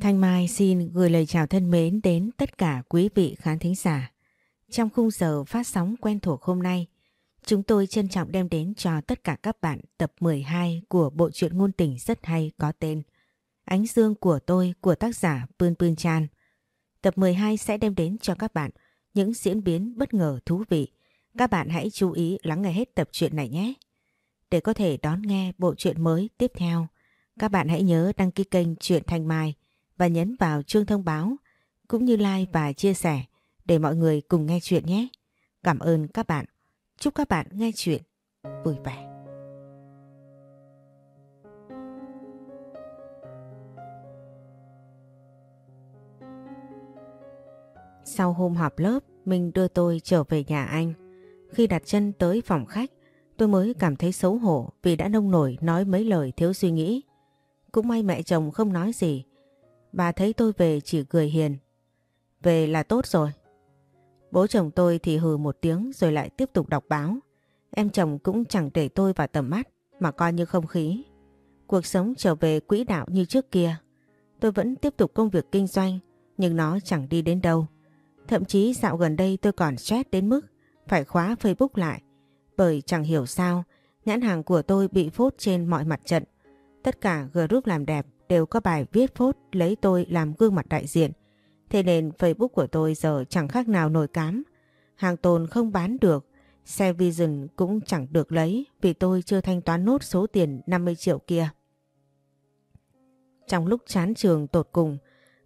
Thanh Mai xin gửi lời chào thân mến đến tất cả quý vị khán thính giả. Trong khung giờ phát sóng quen thuộc hôm nay, chúng tôi trân trọng đem đến cho tất cả các bạn tập 12 của bộ truyện ngôn tình rất hay có tên Ánh Dương của tôi của tác giả Pươn Pươn Chan. Tập 12 sẽ đem đến cho các bạn những diễn biến bất ngờ thú vị. Các bạn hãy chú ý lắng nghe hết tập truyện này nhé. Để có thể đón nghe bộ truyện mới tiếp theo, các bạn hãy nhớ đăng ký kênh Truyện Thanh Mai và nhấn vào chuông thông báo cũng như like và chia sẻ để mọi người cùng nghe chuyện nhé. Cảm ơn các bạn. Chúc các bạn nghe chuyện vui vẻ. Sau hôm họp lớp, mình đưa tôi trở về nhà anh. Khi đặt chân tới phòng khách, tôi mới cảm thấy xấu hổ vì đã nông nổi nói mấy lời thiếu suy nghĩ. Cũng may mẹ chồng không nói gì. Bà thấy tôi về chỉ cười hiền. Về là tốt rồi. Bố chồng tôi thì hừ một tiếng rồi lại tiếp tục đọc báo. Em chồng cũng chẳng để tôi vào tầm mắt, mà coi như không khí. Cuộc sống trở về quỹ đạo như trước kia. Tôi vẫn tiếp tục công việc kinh doanh, nhưng nó chẳng đi đến đâu. Thậm chí dạo gần đây tôi còn stress đến mức phải khóa Facebook lại, bởi chẳng hiểu sao, nhãn hàng của tôi bị phốt trên mọi mặt trận. Tất cả group làm đẹp đều có bài viết phốt lấy tôi làm gương mặt đại diện. Thế nên Facebook của tôi giờ chẳng khác nào nồi cám. Hàng tồn không bán được, xe Vision cũng chẳng được lấy vì tôi chưa thanh toán nốt số tiền 50 triệu kia. Trong lúc chán trường tột cùng,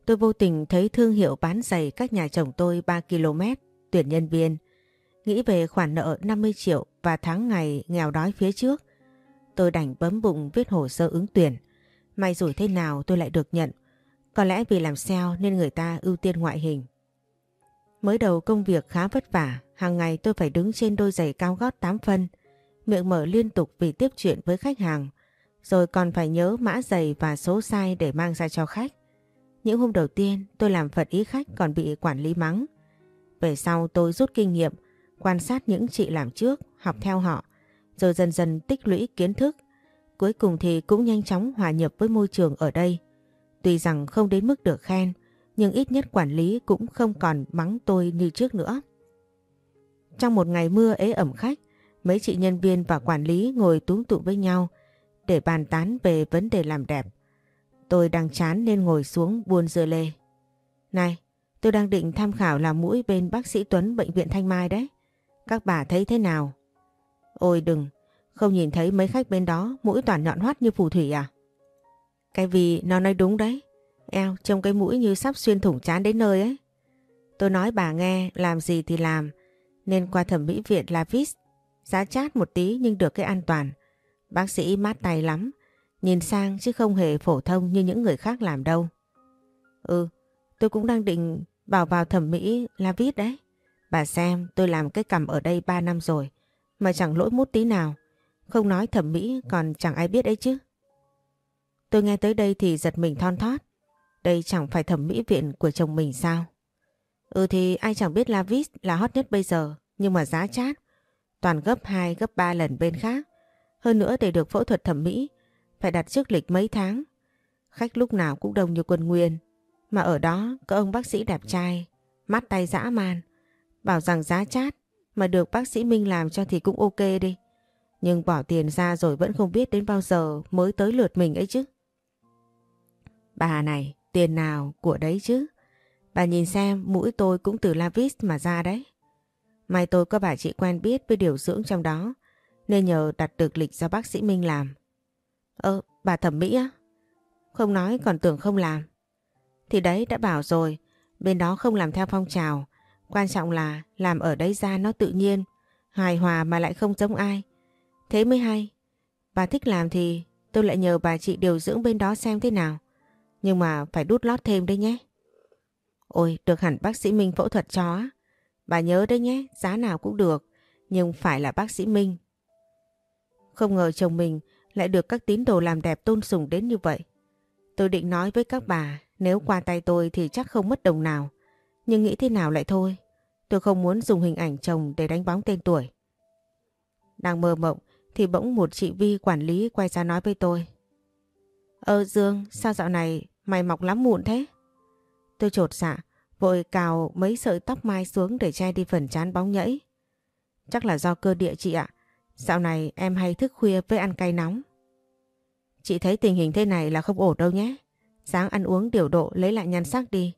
tôi vô tình thấy thương hiệu bán giày cách nhà chồng tôi 3 km, tuyển nhân viên. Nghĩ về khoản nợ 50 triệu và tháng ngày nghèo đói phía trước, tôi đành bấm bụng viết hồ sơ ứng tuyển. May rủi thế nào tôi lại được nhận. Có lẽ vì làm sale nên người ta ưu tiên ngoại hình. Mới đầu công việc khá vất vả, hàng ngày tôi phải đứng trên đôi giày cao gót 8 phân, miệng mở liên tục vì tiếp chuyện với khách hàng, rồi còn phải nhớ mã giày và số size để mang ra cho khách. Những hôm đầu tiên tôi làm phật ý khách còn bị quản lý mắng. Về sau tôi rút kinh nghiệm, quan sát những chị làm trước, học theo họ, rồi dần dần tích lũy kiến thức. Cuối cùng thì cũng nhanh chóng hòa nhập với môi trường ở đây. Tuy rằng không đến mức được khen, nhưng ít nhất quản lý cũng không còn mắng tôi như trước nữa. Trong một ngày mưa ế ẩm khách, mấy chị nhân viên và quản lý ngồi túm tụ với nhau để bàn tán về vấn đề làm đẹp. Tôi đang chán nên ngồi xuống buôn dưa lê. Này, tôi đang định tham khảo làm mũi bên bác sĩ Tuấn bệnh viện Thanh Mai đấy. Các bà thấy thế nào? Ôi đừng, không nhìn thấy mấy khách bên đó mũi toàn nhọn hoắt như phù thủy à? Cái vì nó nói đúng đấy. Eo trông cái mũi như sắp xuyên thủng chán đến nơi ấy. Tôi nói bà nghe làm gì thì làm nên qua thẩm mỹ viện là Vis. Giá chát một tí nhưng được cái an toàn. Bác sĩ mát tay lắm. Nhìn sang chứ không hề phổ thông như những người khác làm đâu. Ừ, tôi cũng đang định bảo vào thẩm mỹ lavis đấy. Bà xem tôi làm cái cằm ở đây 3 năm rồi mà chẳng lỗi mút tí nào. Không nói thẩm mỹ còn chẳng ai biết ấy chứ. Tôi nghe tới đây thì giật mình thon thót. Đây chẳng phải thẩm mỹ viện của chồng mình sao? Ừ thì ai chẳng biết Lavis là hot nhất bây giờ, nhưng mà giá chát. Toàn gấp 2, gấp 3 lần bên khác. Hơn nữa để được phẫu thuật thẩm mỹ, phải đặt trước lịch mấy tháng. Khách lúc nào cũng đông như quân nguyên. Mà ở đó có ông bác sĩ đẹp trai, mắt tay dã man. Bảo rằng giá chát, mà được bác sĩ Minh làm cho thì cũng ok đi. Nhưng bỏ tiền ra rồi vẫn không biết đến bao giờ mới tới lượt mình ấy chứ. Bà này, tiền nào của đấy chứ. Bà nhìn xem mũi tôi cũng từ Lavis mà ra đấy. May tôi có bà chị quen biết với điều dưỡng trong đó nên nhờ đặt được lịch do bác sĩ Minh làm. Ơ, bà thẩm mỹ á? Không nói còn tưởng không làm. Thì đấy đã bảo rồi, bên đó không làm theo phong trào. Quan trọng là làm ở đấy ra nó tự nhiên, hài hòa mà lại không giống ai. Thế mới hay. Bà thích làm thì tôi lại nhờ bà chị điều dưỡng bên đó xem thế nào. Nhưng mà phải đút lót thêm đấy nhé. Ôi, được hẳn bác sĩ Minh phẫu thuật chó. Bà nhớ đấy nhé, giá nào cũng được, nhưng phải là bác sĩ Minh. Không ngờ chồng mình lại được các tín đồ làm đẹp tôn sùng đến như vậy. Tôi định nói với các bà, nếu qua tay tôi thì chắc không mất đồng nào. Nhưng nghĩ thế nào lại thôi. Tôi không muốn dùng hình ảnh chồng để đánh bóng tên tuổi. Đang mơ mộng thì bỗng một chị Vi quản lý quay ra nói với tôi. Ơ Dương, sao dạo này mày mọc lắm mụn thế. Tôi trột dạ, vội cào mấy sợi tóc mai xuống để che đi phần chán bóng nhẫy. Chắc là do cơ địa chị ạ. Dạo này em hay thức khuya với ăn cay nóng. Chị thấy tình hình thế này là không ổn đâu nhé. Sáng ăn uống điều độ lấy lại nhan sắc đi.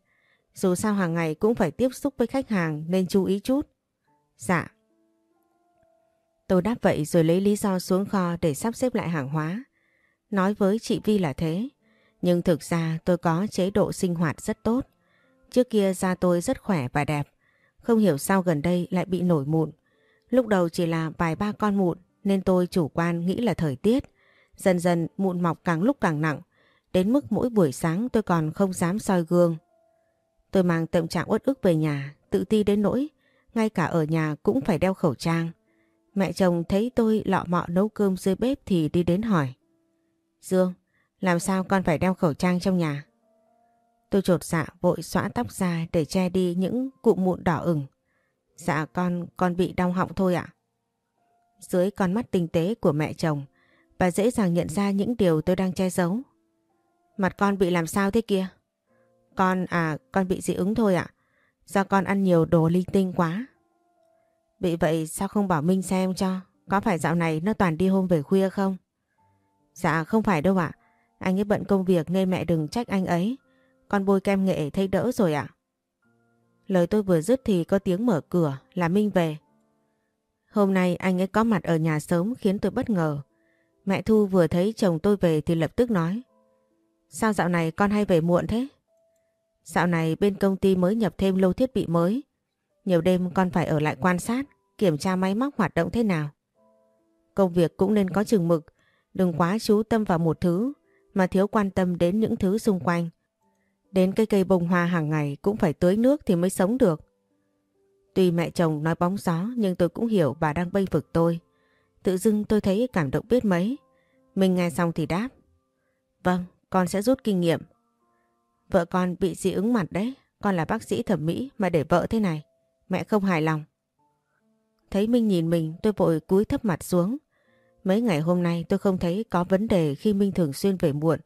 Dù sao hàng ngày cũng phải tiếp xúc với khách hàng nên chú ý chút. Dạ. Tôi đáp vậy rồi lấy lý do xuống kho để sắp xếp lại hàng hóa. Nói với chị Vi là thế. Nhưng thực ra tôi có chế độ sinh hoạt rất tốt. Trước kia da tôi rất khỏe và đẹp. Không hiểu sao gần đây lại bị nổi mụn. Lúc đầu chỉ là vài ba con mụn nên tôi chủ quan nghĩ là thời tiết. Dần dần mụn mọc càng lúc càng nặng. Đến mức mỗi buổi sáng tôi còn không dám soi gương. Tôi mang tâm trạng uất ức về nhà, tự ti đến nỗi. Ngay cả ở nhà cũng phải đeo khẩu trang. Mẹ chồng thấy tôi lọ mọ nấu cơm dưới bếp thì đi đến hỏi. Dương, làm sao con phải đeo khẩu trang trong nhà? Tôi trột dạ vội xõa tóc ra để che đi những cụm mụn đỏ ửng. Dạ con, con bị đau họng thôi ạ. Dưới con mắt tinh tế của mẹ chồng, bà dễ dàng nhận ra những điều tôi đang che giấu. Mặt con bị làm sao thế kia? Con à, con bị dị ứng thôi ạ. Do con ăn nhiều đồ linh tinh quá. Bị vậy sao không bảo Minh xem cho? Có phải dạo này nó toàn đi hôm về khuya không? Dạ không phải đâu ạ. Anh ấy bận công việc nên mẹ đừng trách anh ấy. Con bôi kem nghệ thấy đỡ rồi ạ. Lời tôi vừa dứt thì có tiếng mở cửa là Minh về. Hôm nay anh ấy có mặt ở nhà sớm khiến tôi bất ngờ. Mẹ Thu vừa thấy chồng tôi về thì lập tức nói. Sao dạo này con hay về muộn thế? Dạo này bên công ty mới nhập thêm lô thiết bị mới. Nhiều đêm con phải ở lại quan sát, kiểm tra máy móc hoạt động thế nào. Công việc cũng nên có chừng mực, đừng quá chú tâm vào một thứ mà thiếu quan tâm đến những thứ xung quanh. Đến cây cây bông hoa hàng ngày cũng phải tưới nước thì mới sống được. Tuy mẹ chồng nói bóng gió nhưng tôi cũng hiểu bà đang bênh vực tôi. Tự dưng tôi thấy cảm động biết mấy. Mình nghe xong thì đáp. Vâng, con sẽ rút kinh nghiệm. Vợ con bị dị ứng mặt đấy. Con là bác sĩ thẩm mỹ mà để vợ thế này. Mẹ không hài lòng. Thấy Minh nhìn mình tôi vội cúi thấp mặt xuống. Mấy ngày hôm nay tôi không thấy có vấn đề khi Minh thường xuyên về muộn.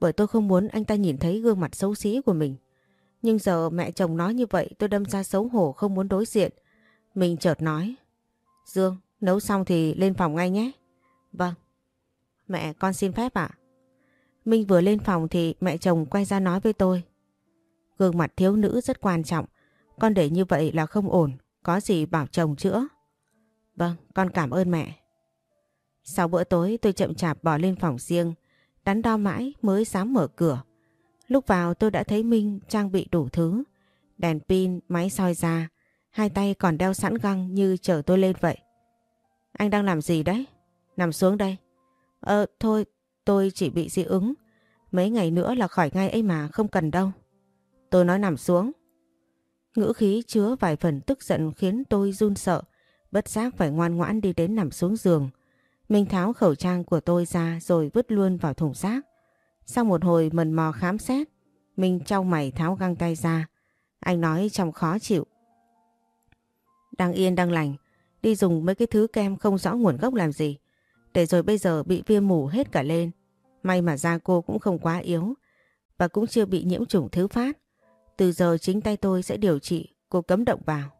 Bởi tôi không muốn anh ta nhìn thấy gương mặt xấu xí của mình. Nhưng giờ mẹ chồng nói như vậy tôi đâm ra xấu hổ không muốn đối diện. Mình chợt nói. Dương, nấu xong thì lên phòng ngay nhé. Vâng. Mẹ con xin phép ạ. Minh vừa lên phòng thì mẹ chồng quay ra nói với tôi. Gương mặt thiếu nữ rất quan trọng. Con để như vậy là không ổn. Có gì bảo chồng chữa. Vâng, con cảm ơn mẹ. Sau bữa tối tôi chậm chạp bỏ lên phòng riêng. Đắn đo mãi mới dám mở cửa. Lúc vào tôi đã thấy Minh trang bị đủ thứ. Đèn pin, máy soi da. Hai tay còn đeo sẵn găng như chờ tôi lên vậy. Anh đang làm gì đấy? Nằm xuống đây. Ờ, thôi, tôi chỉ bị dị ứng. Mấy ngày nữa là khỏi ngay ấy mà, không cần đâu. Tôi nói nằm xuống. Ngữ khí chứa vài phần tức giận khiến tôi run sợ. Bất giác phải ngoan ngoãn đi đến nằm xuống giường. mình tháo khẩu trang của tôi ra rồi vứt luôn vào thùng rác. Sau một hồi mần mò khám xét, mình trao mày tháo găng tay ra. Anh nói trong khó chịu. Đang yên đang lành, đi dùng mấy cái thứ kem không rõ nguồn gốc làm gì. Để rồi bây giờ bị viêm mủ hết cả lên. May mà da cô cũng không quá yếu và cũng chưa bị nhiễm trùng thứ phát. Từ giờ chính tay tôi sẽ điều trị, cô cấm động vào.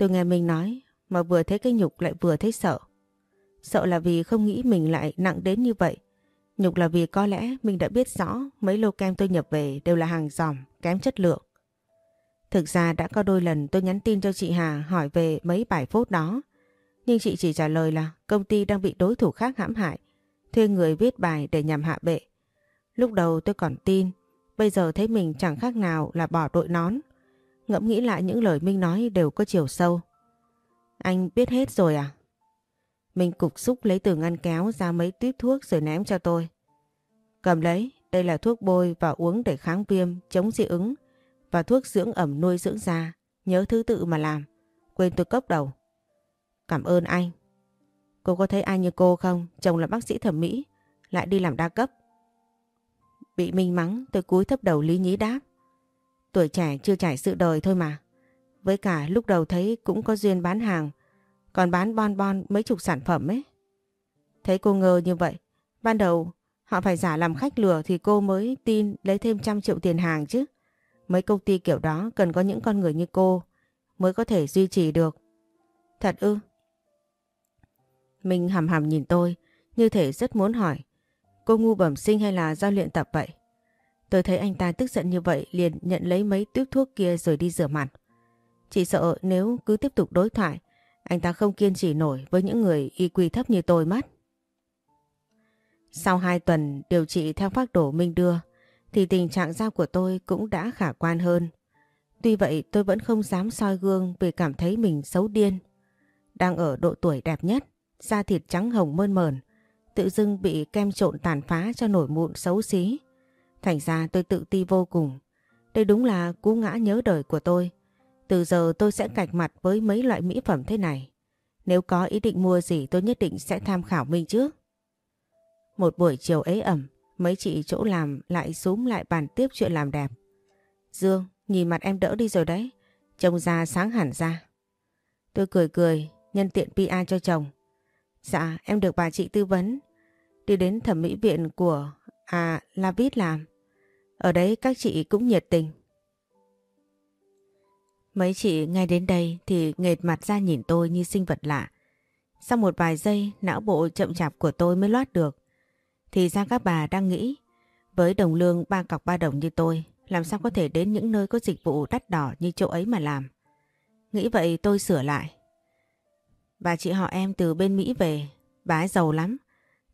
Tôi nghe mình nói mà vừa thấy cái nhục lại vừa thấy sợ. Sợ là vì không nghĩ mình lại nặng đến như vậy. Nhục là vì có lẽ mình đã biết rõ mấy lô kem tôi nhập về đều là hàng giỏm, kém chất lượng. Thực ra đã có đôi lần tôi nhắn tin cho chị Hà hỏi về mấy bài phốt đó. Nhưng chị chỉ trả lời là công ty đang bị đối thủ khác hãm hại, thuê người viết bài để nhằm hạ bệ. Lúc đầu tôi còn tin, bây giờ thấy mình chẳng khác nào là bỏ đội nón. Ngẫm nghĩ lại những lời Minh nói đều có chiều sâu. Anh biết hết rồi à? Minh cục xúc lấy từ ngăn kéo ra mấy tuyếp thuốc rồi ném cho tôi. Cầm lấy, đây là thuốc bôi và uống để kháng viêm, chống dị ứng và thuốc dưỡng ẩm nuôi dưỡng da. Nhớ thứ tự mà làm. Quên tôi cốc đầu. Cảm ơn anh. Cô có thấy ai như cô không? Chồng là bác sĩ thẩm mỹ, lại đi làm đa cấp. Bị Minh mắng, tôi cúi thấp đầu lý nhí đáp. Tuổi trẻ chưa trải sự đời thôi mà. Với cả lúc đầu thấy cũng có duyên bán hàng, còn bán bon bon mấy chục sản phẩm ấy. Thấy cô ngờ như vậy, ban đầu Họ phải giả làm khách lừa thì cô mới tin lấy thêm trăm triệu tiền hàng chứ. Mấy công ty kiểu đó cần có những con người như cô mới có thể duy trì được. Thật ư? mình hầm hầm nhìn tôi như thể rất muốn hỏi. Cô ngu bẩm sinh hay là do luyện tập vậy? Tôi thấy anh ta tức giận như vậy liền nhận lấy mấy tuyếp thuốc kia rồi đi rửa mặt. Chỉ sợ nếu cứ tiếp tục đối thoại, anh ta không kiên trì nổi với những người y quy thấp như tôi mất. Sau 2 tuần điều trị theo phác đồ Minh đưa, thì tình trạng da của tôi cũng đã khả quan hơn. Tuy vậy tôi vẫn không dám soi gương vì cảm thấy mình xấu điên. Đang ở độ tuổi đẹp nhất, da thịt trắng hồng mơn mờn, tự dưng bị kem trộn tàn phá cho nổi mụn xấu xí. Thành ra tôi tự ti vô cùng. Đây đúng là cú ngã nhớ đời của tôi. Từ giờ tôi sẽ cạch mặt với mấy loại mỹ phẩm thế này. Nếu có ý định mua gì tôi nhất định sẽ tham khảo Minh trước. Một buổi chiều ế ẩm, mấy chị chỗ làm lại xúm lại bàn tiếp chuyện làm đẹp. Dương, nhìn mặt em đỡ đi rồi đấy. Trông già sáng hẳn ra. Tôi cười cười, nhân tiện PR cho chồng. Dạ, em được bà chị tư vấn. Đi đến thẩm mỹ viện của À, Lavit làm. Ở đấy các chị cũng nhiệt tình. Mấy chị ngay đến đây thì nghệt mặt ra nhìn tôi như sinh vật lạ. Sau một vài giây, não bộ chậm chạp của tôi mới loát được. Thì ra các bà đang nghĩ, với đồng lương ba cọc ba đồng như tôi, làm sao có thể đến những nơi có dịch vụ đắt đỏ như chỗ ấy mà làm. Nghĩ vậy tôi sửa lại. Bà chị họ em từ bên Mỹ về, bà ấy giàu lắm.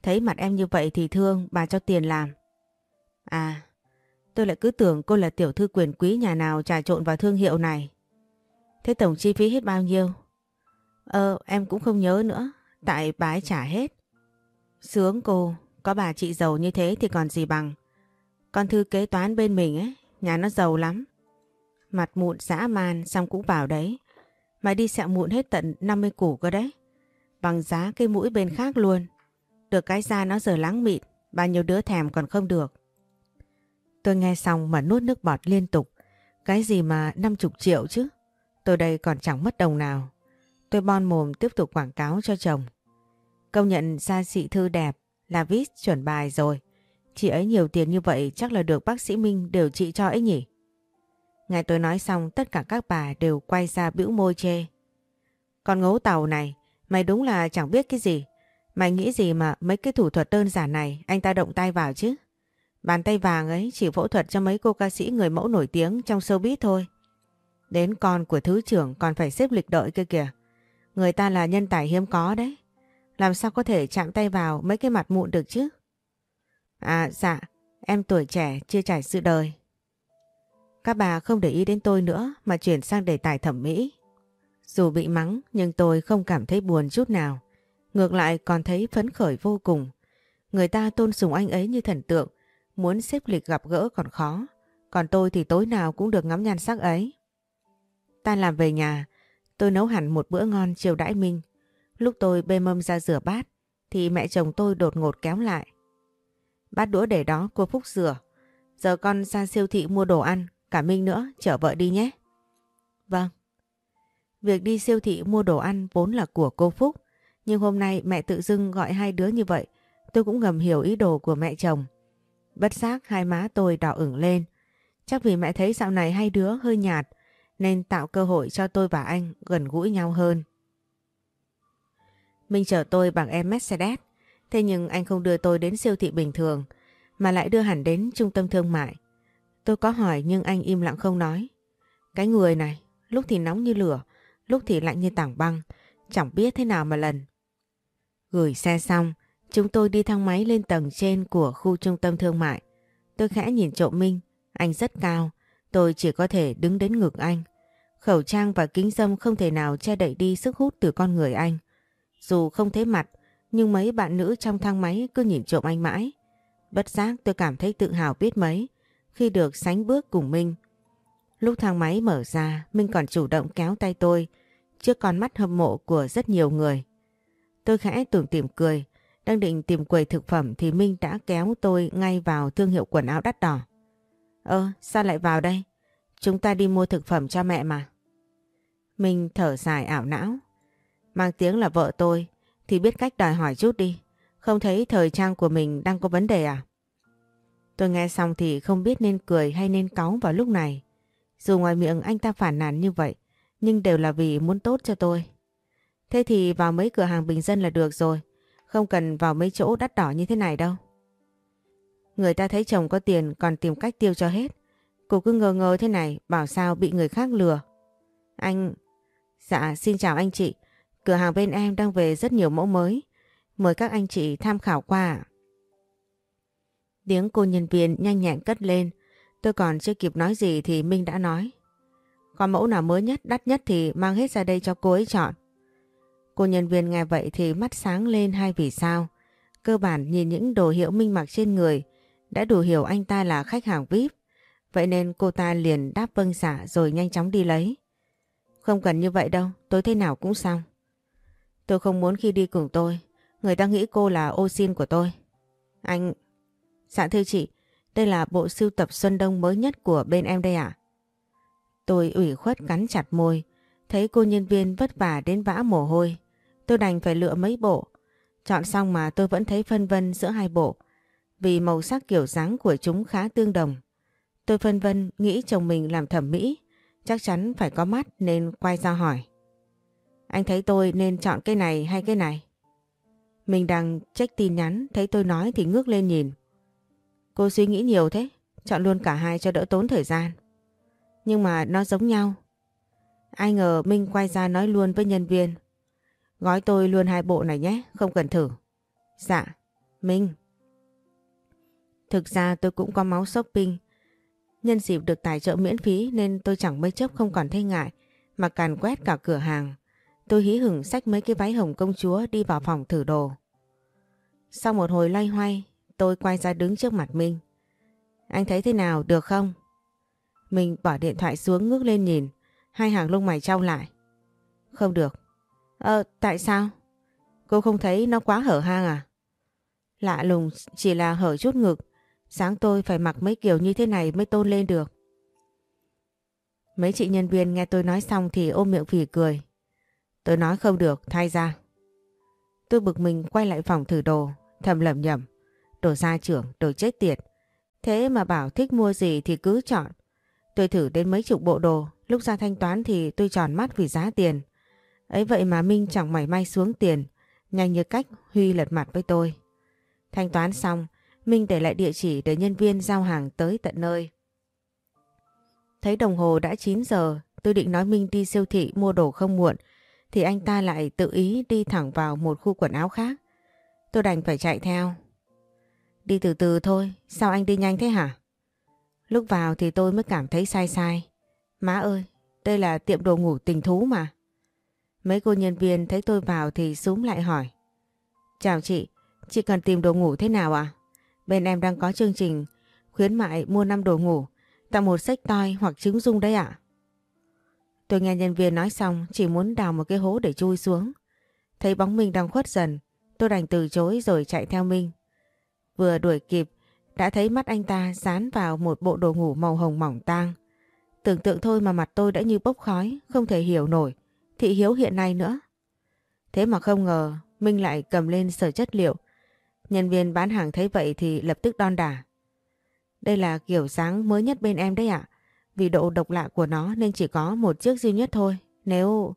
Thấy mặt em như vậy thì thương bà cho tiền làm. À, tôi lại cứ tưởng cô là tiểu thư quyền quý nhà nào trà trộn vào thương hiệu này. Thế tổng chi phí hết bao nhiêu? Ờ, em cũng không nhớ nữa, tại bà ấy trả hết. Sướng cô, có bà chị giàu như thế thì còn gì bằng. Con thư kế toán bên mình ấy, nhà nó giàu lắm. Mặt mụn dã man xong cũng bảo đấy. Mà đi sẹo mụn hết tận 50 củ cơ đấy. Bằng giá cây mũi bên khác luôn. Được cái da nó giờ láng mịn, bao nhiêu đứa thèm còn không được. Tôi nghe xong mà nuốt nước bọt liên tục. Cái gì mà 50 triệu chứ? Tôi đây còn chẳng mất đồng nào. Tôi bon mồm tiếp tục quảng cáo cho chồng. Công nhận xa xị thư đẹp là vít chuẩn bài rồi. Chị ấy nhiều tiền như vậy chắc là được bác sĩ Minh điều trị cho ấy nhỉ? Nghe tôi nói xong tất cả các bà đều quay ra bĩu môi chê. Con ngố tàu này, mày đúng là chẳng biết cái gì. Mày nghĩ gì mà mấy cái thủ thuật đơn giản này anh ta động tay vào chứ? Bàn tay vàng ấy chỉ phẫu thuật cho mấy cô ca sĩ người mẫu nổi tiếng trong showbiz thôi. Đến con của thứ trưởng còn phải xếp lịch đợi kia kìa. Người ta là nhân tài hiếm có đấy. Làm sao có thể chạm tay vào mấy cái mặt mụn được chứ? À dạ, em tuổi trẻ chưa trải sự đời. Các bà không để ý đến tôi nữa mà chuyển sang đề tài thẩm mỹ. Dù bị mắng nhưng tôi không cảm thấy buồn chút nào. Ngược lại còn thấy phấn khởi vô cùng. Người ta tôn sùng anh ấy như thần tượng, muốn xếp lịch gặp gỡ còn khó. Còn tôi thì tối nào cũng được ngắm nhan sắc ấy. Ta làm về nhà, tôi nấu hẳn một bữa ngon chiều đãi Minh. Lúc tôi bê mâm ra rửa bát, thì mẹ chồng tôi đột ngột kéo lại. Bát đũa để đó cô Phúc rửa. Giờ con ra siêu thị mua đồ ăn, cả Minh nữa, chở vợ đi nhé. Vâng. Việc đi siêu thị mua đồ ăn vốn là của cô Phúc. Nhưng hôm nay mẹ tự dưng gọi hai đứa như vậy, tôi cũng ngầm hiểu ý đồ của mẹ chồng. Bất giác hai má tôi đỏ ửng lên. Chắc vì mẹ thấy dạo này hai đứa hơi nhạt, nên tạo cơ hội cho tôi và anh gần gũi nhau hơn. Minh chở tôi bằng em Mercedes, thế nhưng anh không đưa tôi đến siêu thị bình thường, mà lại đưa hẳn đến trung tâm thương mại. Tôi có hỏi nhưng anh im lặng không nói. Cái người này, lúc thì nóng như lửa, lúc thì lạnh như tảng băng, chẳng biết thế nào mà lần. Gửi xe xong, chúng tôi đi thang máy lên tầng trên của khu trung tâm thương mại. Tôi khẽ nhìn trộm Minh, anh rất cao, tôi chỉ có thể đứng đến ngực anh. Khẩu trang và kính dâm không thể nào che đậy đi sức hút từ con người anh. Dù không thấy mặt, nhưng mấy bạn nữ trong thang máy cứ nhìn trộm anh mãi. Bất giác tôi cảm thấy tự hào biết mấy khi được sánh bước cùng Minh. Lúc thang máy mở ra, Minh còn chủ động kéo tay tôi trước con mắt hâm mộ của rất nhiều người. Tôi khẽ tưởng tìm cười, đang định tìm quầy thực phẩm thì Minh đã kéo tôi ngay vào thương hiệu quần áo đắt đỏ. Ơ, sao lại vào đây? Chúng ta đi mua thực phẩm cho mẹ mà. Minh thở dài ảo não. Mang tiếng là vợ tôi thì biết cách đòi hỏi chút đi. Không thấy thời trang của mình đang có vấn đề à? Tôi nghe xong thì không biết nên cười hay nên cáu vào lúc này. Dù ngoài miệng anh ta phản nàn như vậy, nhưng đều là vì muốn tốt cho tôi. Thế thì vào mấy cửa hàng bình dân là được rồi, không cần vào mấy chỗ đắt đỏ như thế này đâu. Người ta thấy chồng có tiền còn tìm cách tiêu cho hết. Cô cứ ngơ ngơ thế này bảo sao bị người khác lừa. Anh... Dạ xin chào anh chị. Cửa hàng bên em đang về rất nhiều mẫu mới. Mời các anh chị tham khảo qua. Tiếng cô nhân viên nhanh nhẹn cất lên. Tôi còn chưa kịp nói gì thì Minh đã nói. Có mẫu nào mới nhất, đắt nhất thì mang hết ra đây cho cô ấy chọn. Cô nhân viên nghe vậy thì mắt sáng lên hai vì sao. Cơ bản nhìn những đồ hiệu Minh mặc trên người đã đủ hiểu anh ta là khách hàng VIP. Vậy nên cô ta liền đáp vâng xả rồi nhanh chóng đi lấy. Không cần như vậy đâu, tôi thế nào cũng xong. Tôi không muốn khi đi cùng tôi, người ta nghĩ cô là ô xin của tôi. Anh... Dạ thưa chị, đây là bộ sưu tập Xuân Đông mới nhất của bên em đây ạ. Tôi ủy khuất cắn chặt môi, thấy cô nhân viên vất vả đến vã mồ hôi. Tôi đành phải lựa mấy bộ. Chọn xong mà tôi vẫn thấy phân vân giữa hai bộ, vì màu sắc kiểu dáng của chúng khá tương đồng. Tôi phân vân nghĩ chồng mình làm thẩm mỹ, chắc chắn phải có mắt nên quay ra hỏi. Anh thấy tôi nên chọn cái này hay cái này? Mình đang check tin nhắn, thấy tôi nói thì ngước lên nhìn. Cô suy nghĩ nhiều thế, chọn luôn cả hai cho đỡ tốn thời gian. Nhưng mà nó giống nhau. Ai ngờ Minh quay ra nói luôn với nhân viên. Gói tôi luôn hai bộ này nhé, không cần thử. Dạ, Minh. Thực ra tôi cũng có máu shopping. Nhân dịp được tài trợ miễn phí nên tôi chẳng mấy chốc không còn thấy ngại mà càn quét cả cửa hàng. Tôi hí hửng xách mấy cái váy hồng công chúa đi vào phòng thử đồ. Sau một hồi loay hoay, tôi quay ra đứng trước mặt Minh. Anh thấy thế nào, được không? Minh bỏ điện thoại xuống ngước lên nhìn, hai hàng lông mày trao lại. Không được. Ờ, tại sao? Cô không thấy nó quá hở hang à? Lạ lùng chỉ là hở chút ngực, sáng tôi phải mặc mấy kiểu như thế này mới tôn lên được. Mấy chị nhân viên nghe tôi nói xong thì ôm miệng phì cười. Tôi nói không được, thay ra. Tôi bực mình quay lại phòng thử đồ, thầm lẩm nhẩm. Đồ gia trưởng, đồ chết tiệt. Thế mà bảo thích mua gì thì cứ chọn. Tôi thử đến mấy chục bộ đồ, lúc ra thanh toán thì tôi tròn mắt vì giá tiền. Ấy vậy mà Minh chẳng mảy may xuống tiền, nhanh như cách Huy lật mặt với tôi. Thanh toán xong, Minh để lại địa chỉ để nhân viên giao hàng tới tận nơi. Thấy đồng hồ đã 9 giờ, tôi định nói Minh đi siêu thị mua đồ không muộn, thì anh ta lại tự ý đi thẳng vào một khu quần áo khác. Tôi đành phải chạy theo. Đi từ từ thôi, sao anh đi nhanh thế hả? Lúc vào thì tôi mới cảm thấy sai sai. Má ơi, đây là tiệm đồ ngủ tình thú mà. Mấy cô nhân viên thấy tôi vào thì súng lại hỏi. Chào chị, chị cần tìm đồ ngủ thế nào à? Bên em đang có chương trình khuyến mại mua 5 đồ ngủ, tặng một sách toi hoặc trứng dung đấy ạ. Tôi nghe nhân viên nói xong chỉ muốn đào một cái hố để chui xuống. Thấy bóng Minh đang khuất dần, tôi đành từ chối rồi chạy theo Minh. Vừa đuổi kịp, đã thấy mắt anh ta dán vào một bộ đồ ngủ màu hồng mỏng tang. Tưởng tượng thôi mà mặt tôi đã như bốc khói, không thể hiểu nổi. Thị hiếu hiện nay nữa. Thế mà không ngờ Minh lại cầm lên sở chất liệu. Nhân viên bán hàng thấy vậy thì lập tức đon đả. Đây là kiểu dáng mới nhất bên em đấy ạ. Vì độ độc lạ của nó nên chỉ có một chiếc duy nhất thôi. Nếu...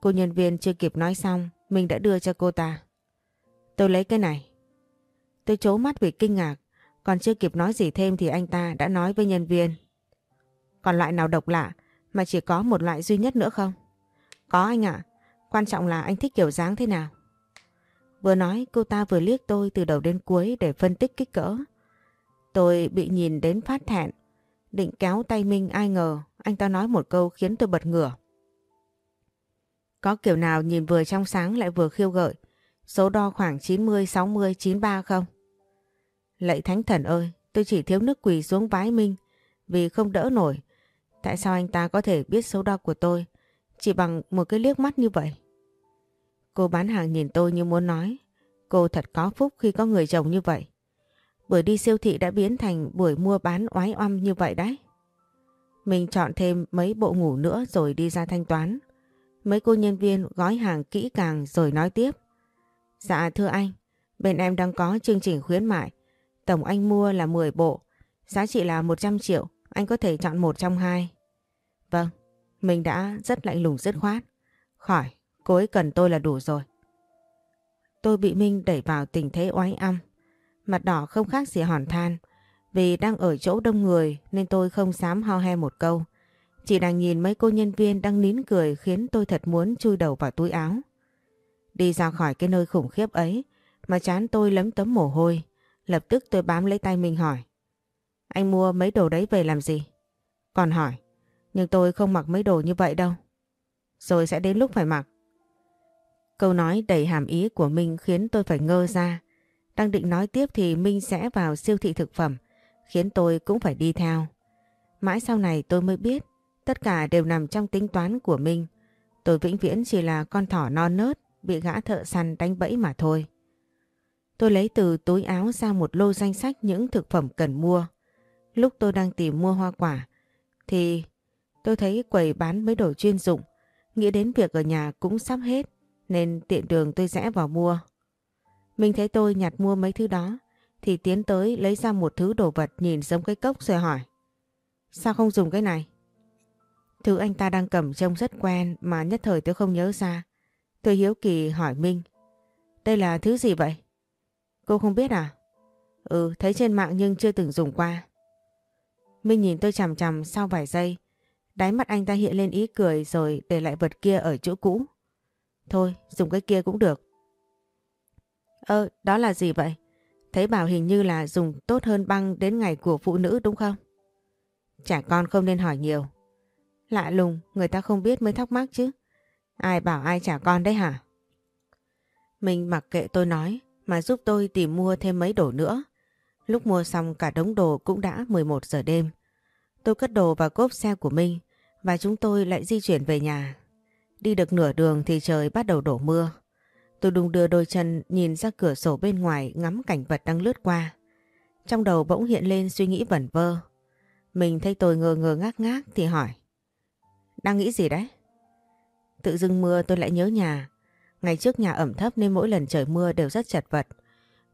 Cô nhân viên chưa kịp nói xong, mình đã đưa cho cô ta. Tôi lấy cái này. Tôi chố mắt vì kinh ngạc, còn chưa kịp nói gì thêm thì anh ta đã nói với nhân viên. Còn loại nào độc lạ mà chỉ có một loại duy nhất nữa không? Có anh ạ, quan trọng là anh thích kiểu dáng thế nào. Vừa nói cô ta vừa liếc tôi từ đầu đến cuối để phân tích kích cỡ. Tôi bị nhìn đến phát thẹn, định kéo tay Minh ai ngờ anh ta nói một câu khiến tôi bật ngửa. Có kiểu nào nhìn vừa trong sáng lại vừa khiêu gợi, số đo khoảng 90, 60, 93 không? Lạy thánh thần ơi, tôi chỉ thiếu nước quỳ xuống vái Minh vì không đỡ nổi. Tại sao anh ta có thể biết số đo của tôi chỉ bằng một cái liếc mắt như vậy? Cô bán hàng nhìn tôi như muốn nói cô thật có phúc khi có người chồng như vậy. Buổi đi siêu thị đã biến thành buổi mua bán oái oăm như vậy đấy. Mình chọn thêm mấy bộ ngủ nữa rồi đi ra thanh toán. Mấy cô nhân viên gói hàng kỹ càng rồi nói tiếp. Dạ thưa anh, Bên em đang có chương trình khuyến mại. Tổng anh mua là 10 bộ. Giá trị là 100 triệu. Anh có thể chọn một trong hai. Vâng, mình đã rất lạnh lùng dứt khoát. Khỏi, cô ấy cần tôi là đủ rồi. Tôi bị Minh đẩy vào tình thế oái âm. Mặt đỏ không khác gì hòn than. Vì đang ở chỗ đông người nên tôi không dám ho he một câu. Chỉ đang nhìn mấy cô nhân viên đang nín cười khiến tôi thật muốn chui đầu vào túi áo. Đi ra khỏi cái nơi khủng khiếp ấy mà chán tôi lấm tấm mồ hôi. Lập tức tôi bám lấy tay mình hỏi. Anh mua mấy đồ đấy về làm gì? Còn hỏi. Nhưng tôi không mặc mấy đồ như vậy đâu. Rồi sẽ đến lúc phải mặc. Câu nói đầy hàm ý của Minh khiến tôi phải ngơ ra. Đang định nói tiếp thì Minh sẽ vào siêu thị thực phẩm, khiến tôi cũng phải đi theo. Mãi sau này tôi mới biết, tất cả đều nằm trong tính toán của Minh. Tôi vĩnh viễn chỉ là con thỏ non nớt, bị gã thợ săn đánh bẫy mà thôi. Tôi lấy từ túi áo ra một lô danh sách những thực phẩm cần mua. Lúc tôi đang tìm mua hoa quả, thì tôi thấy quầy bán mấy đồ chuyên dụng. Nghĩ đến việc ở nhà cũng sắp hết, nên tiện đường tôi rẽ vào mua. Mình thấy tôi nhặt mua mấy thứ đó thì tiến tới lấy ra một thứ đồ vật nhìn giống cái cốc rồi hỏi. Sao không dùng cái này? Thứ anh ta đang cầm trông rất quen mà nhất thời tôi không nhớ ra. Tôi hiếu kỳ hỏi Minh. Đây là thứ gì vậy? Cô không biết à? Ừ, thấy trên mạng nhưng chưa từng dùng qua. Minh nhìn tôi chằm chằm sau vài giây. Đáy mắt anh ta hiện lên ý cười rồi để lại vật kia ở chỗ cũ. Thôi, dùng cái kia cũng được. Ơ, đó là gì vậy? Thấy bảo hình như là dùng tốt hơn băng đến ngày của phụ nữ đúng không? Trẻ con không nên hỏi nhiều. Lạ lùng, người ta không biết mới thắc mắc chứ. Ai bảo ai trả con đấy hả? Mình mặc kệ tôi nói, mà giúp tôi tìm mua thêm mấy đồ nữa. Lúc mua xong cả đống đồ cũng đã 11 giờ đêm. Tôi cất đồ vào cốp xe của Minh, và chúng tôi lại di chuyển về nhà. Đi được nửa đường thì trời bắt đầu đổ mưa. Tôi đung đưa đôi chân nhìn ra cửa sổ bên ngoài ngắm cảnh vật đang lướt qua. Trong đầu bỗng hiện lên suy nghĩ vẩn vơ. Mình thấy tôi ngơ ngơ ngác ngác thì hỏi. Đang nghĩ gì đấy? Tự dưng mưa tôi lại nhớ nhà. Ngày trước nhà ẩm thấp nên mỗi lần trời mưa đều rất chật vật.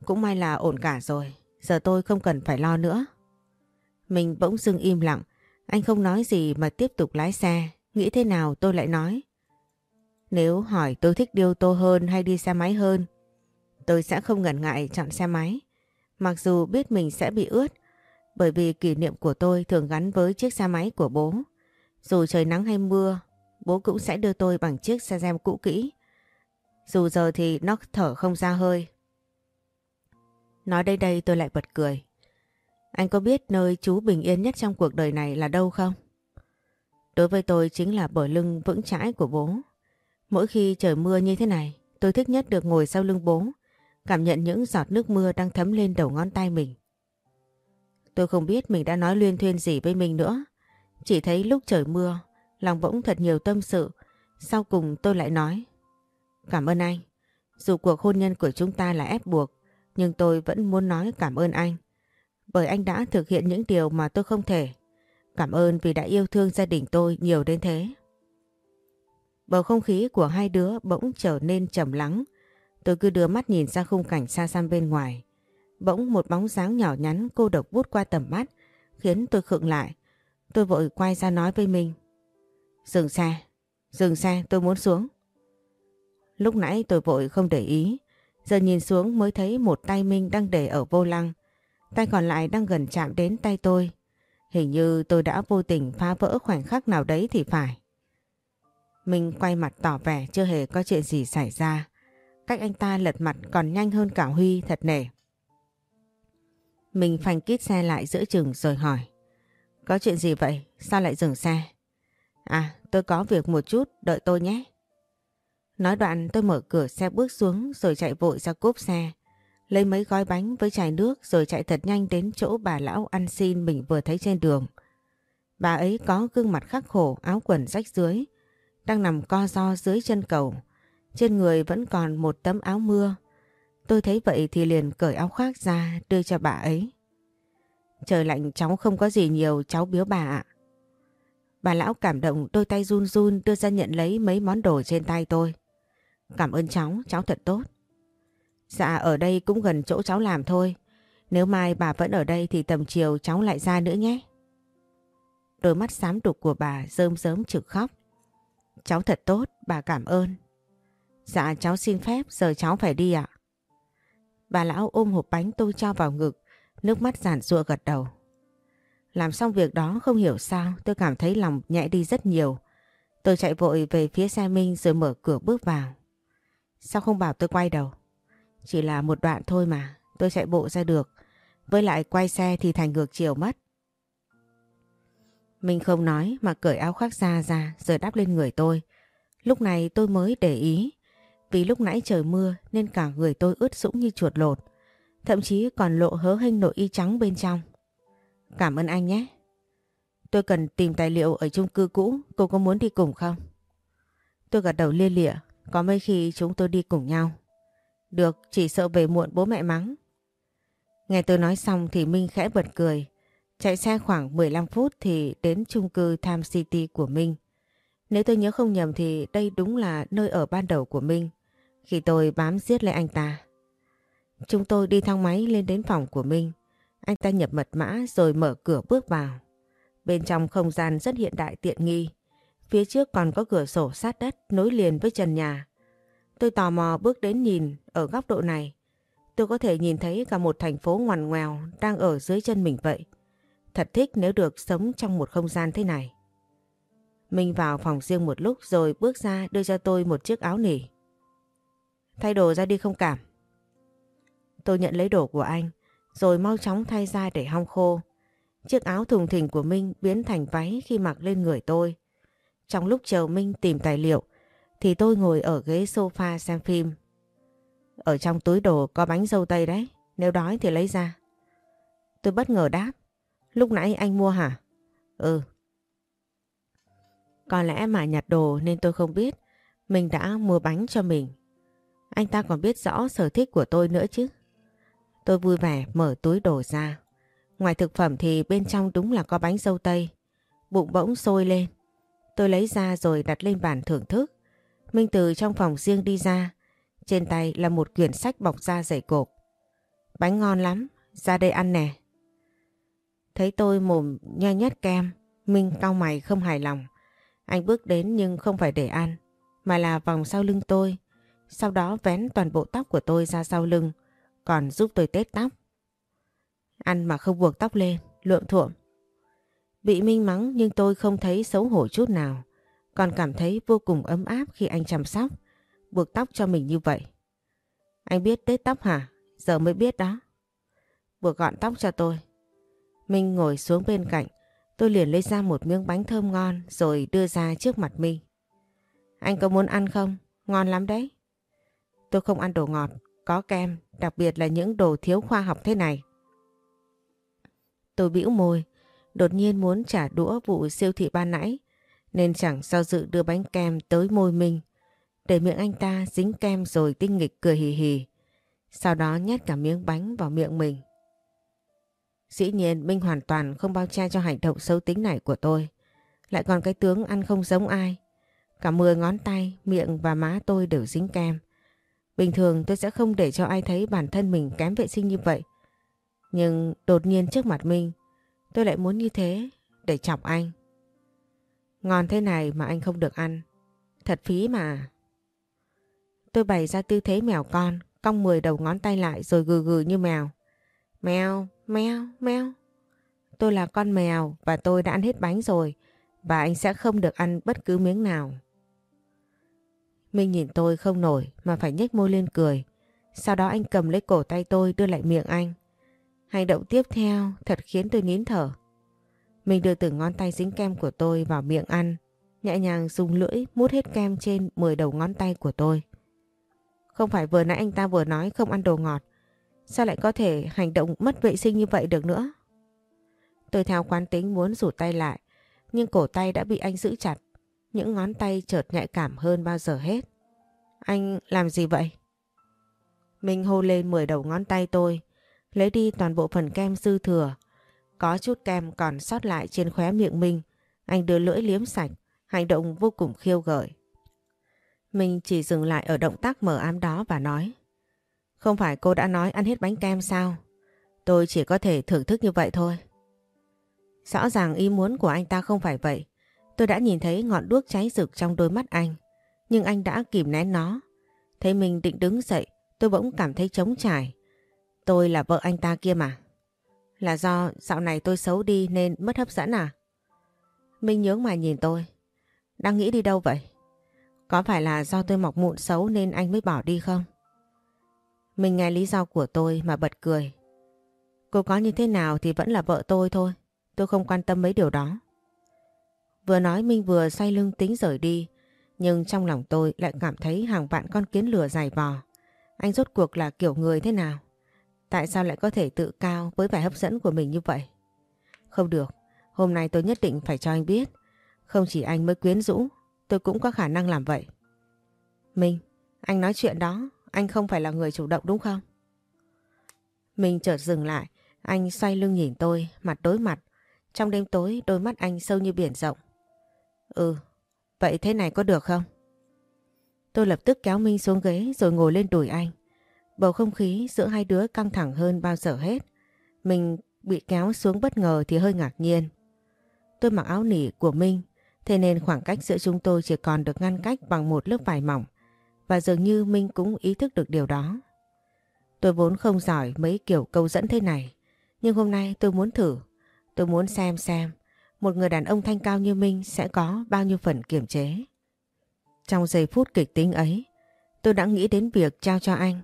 Cũng may là ổn cả rồi. Giờ tôi không cần phải lo nữa. Mình bỗng dưng im lặng. Anh không nói gì mà tiếp tục lái xe. Nghĩ thế nào tôi lại nói. Nếu hỏi tôi thích đi ô tô hơn hay đi xe máy hơn, tôi sẽ không ngần ngại chọn xe máy. Mặc dù biết mình sẽ bị ướt, bởi vì kỷ niệm của tôi thường gắn với chiếc xe máy của bố. Dù trời nắng hay mưa, bố cũng sẽ đưa tôi bằng chiếc xe gem cũ kỹ. Dù giờ thì nó thở không ra hơi. Nói đây đây tôi lại bật cười. Anh có biết nơi chú bình yên nhất trong cuộc đời này là đâu không? Đối với tôi chính là bờ lưng vững chãi của bố. Mỗi khi trời mưa như thế này, tôi thích nhất được ngồi sau lưng bố, cảm nhận những giọt nước mưa đang thấm lên đầu ngón tay mình. Tôi không biết mình đã nói luyên thuyên gì với mình nữa. Chỉ thấy lúc trời mưa, lòng bỗng thật nhiều tâm sự. Sau cùng tôi lại nói. Cảm ơn anh. Dù cuộc hôn nhân của chúng ta là ép buộc, nhưng tôi vẫn muốn nói cảm ơn anh. Bởi anh đã thực hiện những điều mà tôi không thể. Cảm ơn vì đã yêu thương gia đình tôi nhiều đến thế. Bầu không khí của hai đứa bỗng trở nên trầm lắng. Tôi cứ đưa mắt nhìn ra khung cảnh xa xăm bên ngoài. Bỗng một bóng dáng nhỏ nhắn cô độc vút qua tầm mắt, khiến tôi khựng lại. Tôi vội quay ra nói với mình. Dừng xe, dừng xe tôi muốn xuống. Lúc nãy tôi vội không để ý, giờ nhìn xuống mới thấy một tay Minh đang để ở vô lăng. Tay còn lại đang gần chạm đến tay tôi. Hình như tôi đã vô tình phá vỡ khoảnh khắc nào đấy thì phải. Minh quay mặt tỏ vẻ chưa hề có chuyện gì xảy ra. Cách anh ta lật mặt còn nhanh hơn cả Huy thật nể. Mình phanh kít xe lại giữa chừng rồi hỏi. Có chuyện gì vậy? Sao lại dừng xe? À, tôi có việc một chút, đợi tôi nhé. Nói đoạn tôi mở cửa xe bước xuống rồi chạy vội ra cốp xe. Lấy mấy gói bánh với chai nước rồi chạy thật nhanh đến chỗ bà lão ăn xin mình vừa thấy trên đường. Bà ấy có gương mặt khắc khổ, áo quần rách dưới, đang nằm co ro dưới chân cầu. Trên người vẫn còn một tấm áo mưa. Tôi thấy vậy thì liền cởi áo khoác ra đưa cho bà ấy. Trời lạnh cháu không có gì nhiều cháu biếu bà ạ. Bà lão cảm động đôi tay run run đưa ra nhận lấy mấy món đồ trên tay tôi. Cảm ơn cháu, cháu thật tốt. Dạ ở đây cũng gần chỗ cháu làm thôi. Nếu mai bà vẫn ở đây thì tầm chiều cháu lại ra nữa nhé. Đôi mắt xám đục của bà rơm rớm trực khóc. Cháu thật tốt, bà cảm ơn. Dạ cháu xin phép, giờ cháu phải đi ạ. Bà lão ôm hộp bánh tôi cho vào ngực, nước mắt giản rụa gật đầu. Làm xong việc đó không hiểu sao tôi cảm thấy lòng nhẹ đi rất nhiều. Tôi chạy vội về phía xe Minh rồi mở cửa bước vào. Sao không bảo tôi quay đầu? Chỉ là một đoạn thôi mà, tôi chạy bộ ra được. Với lại quay xe thì thành ngược chiều mất. mình không nói mà cởi áo khoác ra ra rồi đắp lên người tôi. Lúc này tôi mới để ý. Vì lúc nãy trời mưa nên cả người tôi ướt sũng như chuột lột. Thậm chí còn lộ hớ hênh nội y trắng bên trong. Cảm ơn anh nhé. Tôi cần tìm tài liệu ở chung cư cũ, cô có muốn đi cùng không? Tôi gật đầu lia lịa, có mấy khi chúng tôi đi cùng nhau. Được, chỉ sợ về muộn bố mẹ mắng. Nghe tôi nói xong thì Minh khẽ bật cười. Chạy xe khoảng 15 phút thì đến chung cư Tham City của Minh. Nếu tôi nhớ không nhầm thì đây đúng là nơi ở ban đầu của Minh. Khi tôi bám giết lấy anh ta. Chúng tôi đi thang máy lên đến phòng của Minh. Anh ta nhập mật mã rồi mở cửa bước vào. Bên trong không gian rất hiện đại tiện nghi. Phía trước còn có cửa sổ sát đất nối liền với trần nhà. Tôi tò mò bước đến nhìn ở góc độ này. Tôi có thể nhìn thấy cả một thành phố ngoằn ngoèo đang ở dưới chân mình vậy. Thật thích nếu được sống trong một không gian thế này. Minh vào phòng riêng một lúc rồi bước ra đưa cho tôi một chiếc áo nỉ. Thay đồ ra đi không cảm. Tôi nhận lấy đồ của anh, rồi mau chóng thay ra để hong khô. Chiếc áo thùng thình của Minh biến thành váy khi mặc lên người tôi. Trong lúc chờ Minh tìm tài liệu thì tôi ngồi ở ghế sofa xem phim. Ở trong túi đồ có bánh dâu tây đấy, nếu đói thì lấy ra. Tôi bất ngờ đáp, lúc nãy anh mua hả? Ừ. Có lẽ mà nhặt đồ nên tôi không biết mình đã mua bánh cho mình. Anh ta còn biết rõ sở thích của tôi nữa chứ. Tôi vui vẻ mở túi đồ ra. Ngoài thực phẩm thì bên trong đúng là có bánh dâu tây. Bụng bỗng sôi lên. Tôi lấy ra rồi đặt lên bàn thưởng thức. Minh từ trong phòng riêng đi ra. Trên tay là một quyển sách bọc da dày cộp. Bánh ngon lắm, ra đây ăn nè. Thấy tôi mồm nho nhét kem, Minh cau mày không hài lòng. Anh bước đến nhưng không phải để ăn, mà là vòng sau lưng tôi. Sau đó vén toàn bộ tóc của tôi ra sau lưng, còn giúp tôi tết tóc. Ăn mà không buộc tóc lên, lượm thuộm. Bị Minh mắng nhưng tôi không thấy xấu hổ chút nào, còn cảm thấy vô cùng ấm áp khi anh chăm sóc, buộc tóc cho mình như vậy. Anh biết tết tóc hả? Giờ mới biết đó. Buộc gọn tóc cho tôi. Minh ngồi xuống bên cạnh, tôi liền lấy ra một miếng bánh thơm ngon rồi đưa ra trước mặt Minh. Anh có muốn ăn không? Ngon lắm đấy. Tôi không ăn đồ ngọt, có kem, đặc biệt là những đồ thiếu khoa học thế này. Tôi bĩu môi, đột nhiên muốn trả đũa vụ siêu thị ban nãy, nên chẳng do dự đưa bánh kem tới môi mình, để miệng anh ta dính kem rồi tinh nghịch cười hì hì. Sau đó nhét cả miếng bánh vào miệng mình. Dĩ nhiên Minh hoàn toàn không bao che cho hành động xấu tính này của tôi. Lại còn cái tướng ăn không giống ai. Cả 10 ngón tay, miệng và má tôi đều dính kem. Bình thường tôi sẽ không để cho ai thấy bản thân mình kém vệ sinh như vậy. Nhưng đột nhiên trước mặt Minh, tôi lại muốn như thế để chọc anh. Ngon thế này mà anh không được ăn. Thật phí mà. Tôi bày ra tư thế mèo con, cong 10 đầu ngón tay lại rồi gừ gừ như mèo. Mèo, mèo, mèo. Tôi là con mèo và tôi đã ăn hết bánh rồi và anh sẽ không được ăn bất cứ miếng nào. Minh nhìn tôi không nổi mà phải nhếch môi lên cười. Sau đó anh cầm lấy cổ tay tôi đưa lại miệng anh. Hành động tiếp theo thật khiến tôi nín thở. Mình đưa từng ngón tay dính kem của tôi vào miệng ăn, nhẹ nhàng dùng lưỡi mút hết kem trên 10 đầu ngón tay của tôi. Không phải vừa nãy anh ta vừa nói không ăn đồ ngọt, sao lại có thể hành động mất vệ sinh như vậy được nữa? Tôi theo quán tính muốn rủ tay lại, nhưng cổ tay đã bị anh giữ chặt, những ngón tay chợt nhạy cảm hơn bao giờ hết. Anh làm gì vậy? Mình hô lên 10 đầu ngón tay tôi, lấy đi toàn bộ phần kem dư thừa. Có chút kem còn sót lại trên khóe miệng mình, anh đưa lưỡi liếm sạch, hành động vô cùng khiêu gợi. Mình chỉ dừng lại ở động tác mở ám đó và nói Không phải cô đã nói ăn hết bánh kem sao? Tôi chỉ có thể thưởng thức như vậy thôi. Rõ ràng ý muốn của anh ta không phải vậy. Tôi đã nhìn thấy ngọn đuốc cháy rực trong đôi mắt anh. Nhưng anh đã kìm nén nó. Thấy mình định đứng dậy, tôi bỗng cảm thấy trống trải. Tôi là vợ anh ta kia mà. Là do dạo này tôi xấu đi nên mất hấp dẫn à? Minh nhướng mà nhìn tôi. Đang nghĩ đi đâu vậy? Có phải là do tôi mọc mụn xấu nên anh mới bỏ đi không? Mình nghe lý do của tôi mà bật cười. Cô có như thế nào thì vẫn là vợ tôi thôi. Tôi không quan tâm mấy điều đó. Vừa nói Minh vừa xoay lưng tính rời đi. Nhưng trong lòng tôi lại cảm thấy hàng vạn con kiến lửa dài vò. Anh rốt cuộc là kiểu người thế nào? Tại sao lại có thể tự cao với vẻ hấp dẫn của mình như vậy? Không được, hôm nay tôi nhất định phải cho anh biết. Không chỉ anh mới quyến rũ, tôi cũng có khả năng làm vậy. Minh, anh nói chuyện đó, anh không phải là người chủ động đúng không? Minh chợt dừng lại, anh xoay lưng nhìn tôi, mặt đối mặt. Trong đêm tối đôi mắt anh sâu như biển rộng. Ừ, vậy thế này có được không? Tôi lập tức kéo Minh xuống ghế rồi ngồi lên đùi anh. Bầu không khí giữa hai đứa căng thẳng hơn bao giờ hết. Mình bị kéo xuống bất ngờ thì hơi ngạc nhiên. Tôi mặc áo nỉ của Minh, thế nên khoảng cách giữa chúng tôi chỉ còn được ngăn cách bằng một lớp vải mỏng. Và dường như Minh cũng ý thức được điều đó. Tôi vốn không giỏi mấy kiểu câu dẫn thế này. Nhưng hôm nay tôi muốn thử. Tôi muốn xem xem một người đàn ông thanh cao như Minh sẽ có bao nhiêu phần kiềm chế. Trong giây phút kịch tính ấy, tôi đã nghĩ đến việc trao cho anh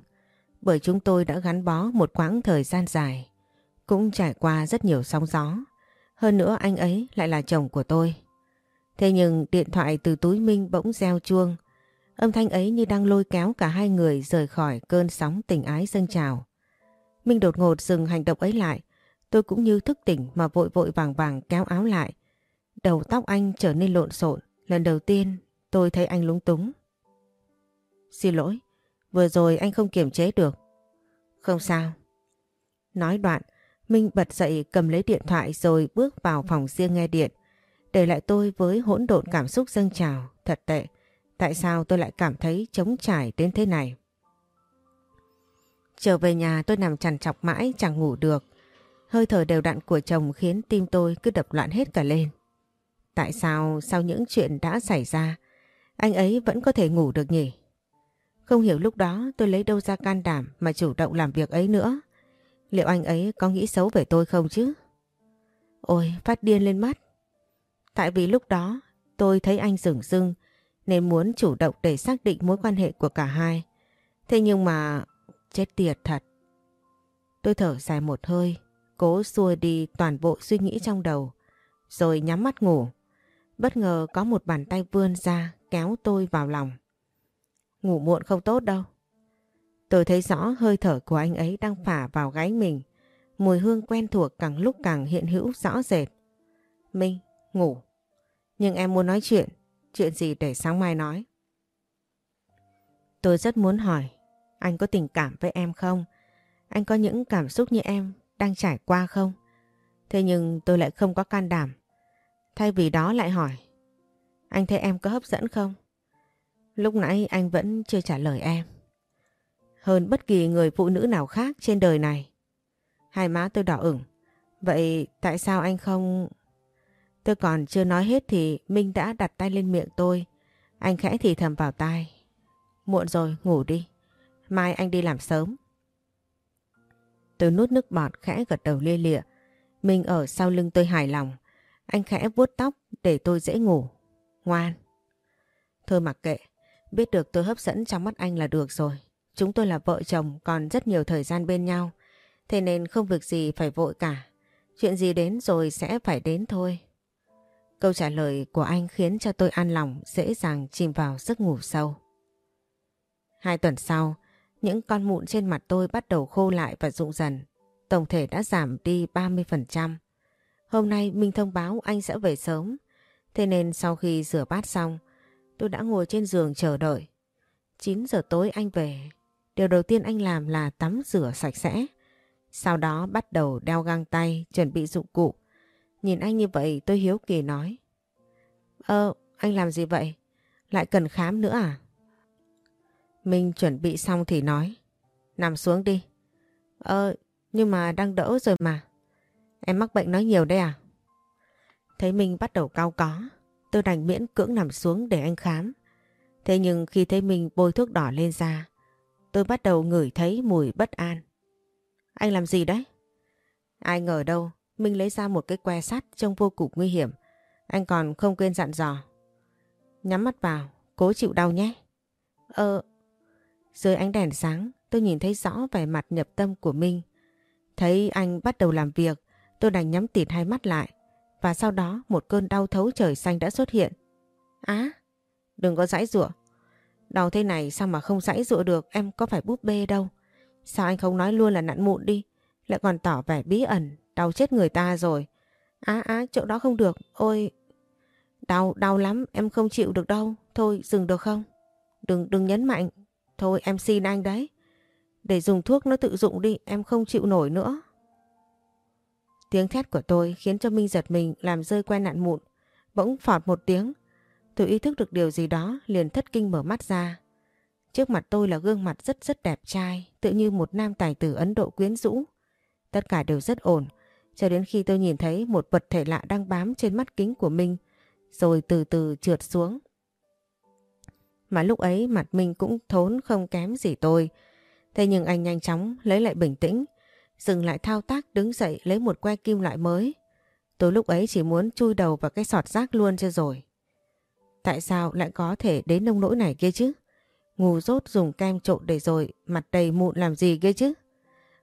bởi chúng tôi đã gắn bó một quãng thời gian dài, cũng trải qua rất nhiều sóng gió. Hơn nữa anh ấy lại là chồng của tôi. Thế nhưng điện thoại từ túi Minh bỗng reo chuông. Âm thanh ấy như đang lôi kéo cả hai người rời khỏi cơn sóng tình ái dâng trào. Minh đột ngột dừng hành động ấy lại. Tôi cũng như thức tỉnh mà vội vội vàng vàng kéo áo lại. Đầu tóc anh trở nên lộn xộn. Lần đầu tiên tôi thấy anh lúng túng. Xin lỗi, Vừa rồi anh không kiềm chế được. Không sao. Nói đoạn, Minh bật dậy cầm lấy điện thoại rồi bước vào phòng riêng nghe điện. Để lại tôi với hỗn độn cảm xúc dâng trào, thật tệ. Tại sao tôi lại cảm thấy trống trải đến thế này? Trở về nhà tôi nằm chằn chọc mãi chẳng ngủ được. Hơi thở đều đặn của chồng khiến tim tôi cứ đập loạn hết cả lên. Tại sao sau những chuyện đã xảy ra, anh ấy vẫn có thể ngủ được nhỉ? Không hiểu lúc đó tôi lấy đâu ra can đảm mà chủ động làm việc ấy nữa. Liệu anh ấy có nghĩ xấu về tôi không chứ? Ôi, phát điên lên mắt. Tại vì lúc đó tôi thấy anh rừng rưng nên muốn chủ động để xác định mối quan hệ của cả hai. Thế nhưng mà chết tiệt thật. Tôi thở dài một hơi, cố xua đi toàn bộ suy nghĩ trong đầu, rồi nhắm mắt ngủ. Bất ngờ có một bàn tay vươn ra kéo tôi vào lòng. Ngủ muộn không tốt đâu. Tôi thấy rõ hơi thở của anh ấy đang phả vào gáy mình. Mùi hương quen thuộc càng lúc càng hiện hữu rõ rệt. Minh, ngủ. Nhưng em muốn nói chuyện. Chuyện gì để sáng mai nói? Tôi rất muốn hỏi. Anh có tình cảm với em không? Anh có những cảm xúc như em đang trải qua không? Thế nhưng tôi lại không có can đảm. Thay vì đó lại hỏi. Anh thấy em có hấp dẫn không? Lúc nãy anh vẫn chưa trả lời em. Hơn bất kỳ người phụ nữ nào khác trên đời này. Hai má tôi đỏ ửng. Vậy tại sao anh không... Tôi còn chưa nói hết thì Minh đã đặt tay lên miệng tôi. Anh khẽ thì thầm vào tai. Muộn rồi, ngủ đi. Mai anh đi làm sớm. Tôi nuốt nước bọt khẽ gật đầu lia lịa. Minh ở sau lưng tôi hài lòng. Anh khẽ vuốt tóc để tôi dễ ngủ. Ngoan. Thôi mặc kệ. Biết được tôi hấp dẫn trong mắt anh là được rồi. Chúng tôi là vợ chồng còn rất nhiều thời gian bên nhau. Thế nên không việc gì phải vội cả. Chuyện gì đến rồi sẽ phải đến thôi. Câu trả lời của anh khiến cho tôi an lòng dễ dàng chìm vào giấc ngủ sâu. Hai tuần sau, những con mụn trên mặt tôi bắt đầu khô lại và rụng dần. Tổng thể đã giảm đi 30%. Hôm nay Minh thông báo anh sẽ về sớm. Thế nên sau khi rửa bát xong, Tôi đã ngồi trên giường chờ đợi. 9 giờ tối anh về. Điều đầu tiên anh làm là tắm rửa sạch sẽ. Sau đó bắt đầu đeo găng tay, chuẩn bị dụng cụ. Nhìn anh như vậy tôi hiếu kỳ nói. Ơ, anh làm gì vậy? Lại cần khám nữa à? Minh chuẩn bị xong thì nói. Nằm xuống đi. Ờ, nhưng mà đang đỡ rồi mà. Em mắc bệnh nói nhiều đấy à? Thấy Minh bắt đầu cao có, tôi đành miễn cưỡng nằm xuống để anh khám. Thế nhưng khi thấy mình bôi thuốc đỏ lên da, tôi bắt đầu ngửi thấy mùi bất an. Anh làm gì đấy? Ai ngờ đâu, Minh lấy ra một cái que sắt trông vô cùng nguy hiểm. Anh còn không quên dặn dò. Nhắm mắt vào, cố chịu đau nhé. Ờ, dưới ánh đèn sáng, tôi nhìn thấy rõ vẻ mặt nhập tâm của Minh. Thấy anh bắt đầu làm việc, tôi đành nhắm tịt hai mắt lại. Và sau đó một cơn đau thấu trời xanh đã xuất hiện. Á, đừng có giãy giụa. Đau thế này sao mà không giãy giụa được, em có phải búp bê đâu. Sao anh không nói luôn là nặn mụn đi, lại còn tỏ vẻ bí ẩn, đau chết người ta rồi. Á á, chỗ đó không được, ôi... Đau, đau lắm, em không chịu được đâu, thôi dừng được không? Đừng, đừng nhấn mạnh, thôi em xin anh đấy. Để dùng thuốc nó tự dụng đi, em không chịu nổi nữa. Tiếng thét của tôi khiến cho Minh giật mình làm rơi que nạn mụn. Bỗng phọt một tiếng. Tôi ý thức được điều gì đó liền thất kinh mở mắt ra. Trước mặt tôi là gương mặt rất rất đẹp trai, tự như một nam tài tử Ấn Độ quyến rũ. Tất cả đều rất ổn, cho đến khi tôi nhìn thấy một vật thể lạ đang bám trên mắt kính của Minh, rồi từ từ trượt xuống. Mà lúc ấy mặt Minh cũng thốn không kém gì tôi. Thế nhưng anh nhanh chóng lấy lại bình tĩnh, dừng lại thao tác đứng dậy lấy một que kim loại mới. Tôi lúc ấy chỉ muốn chui đầu vào cái sọt rác luôn cho rồi. Tại sao lại có thể đến nông nỗi này kia chứ? Ngu dốt dùng kem trộn để rồi mặt đầy mụn làm gì kia chứ?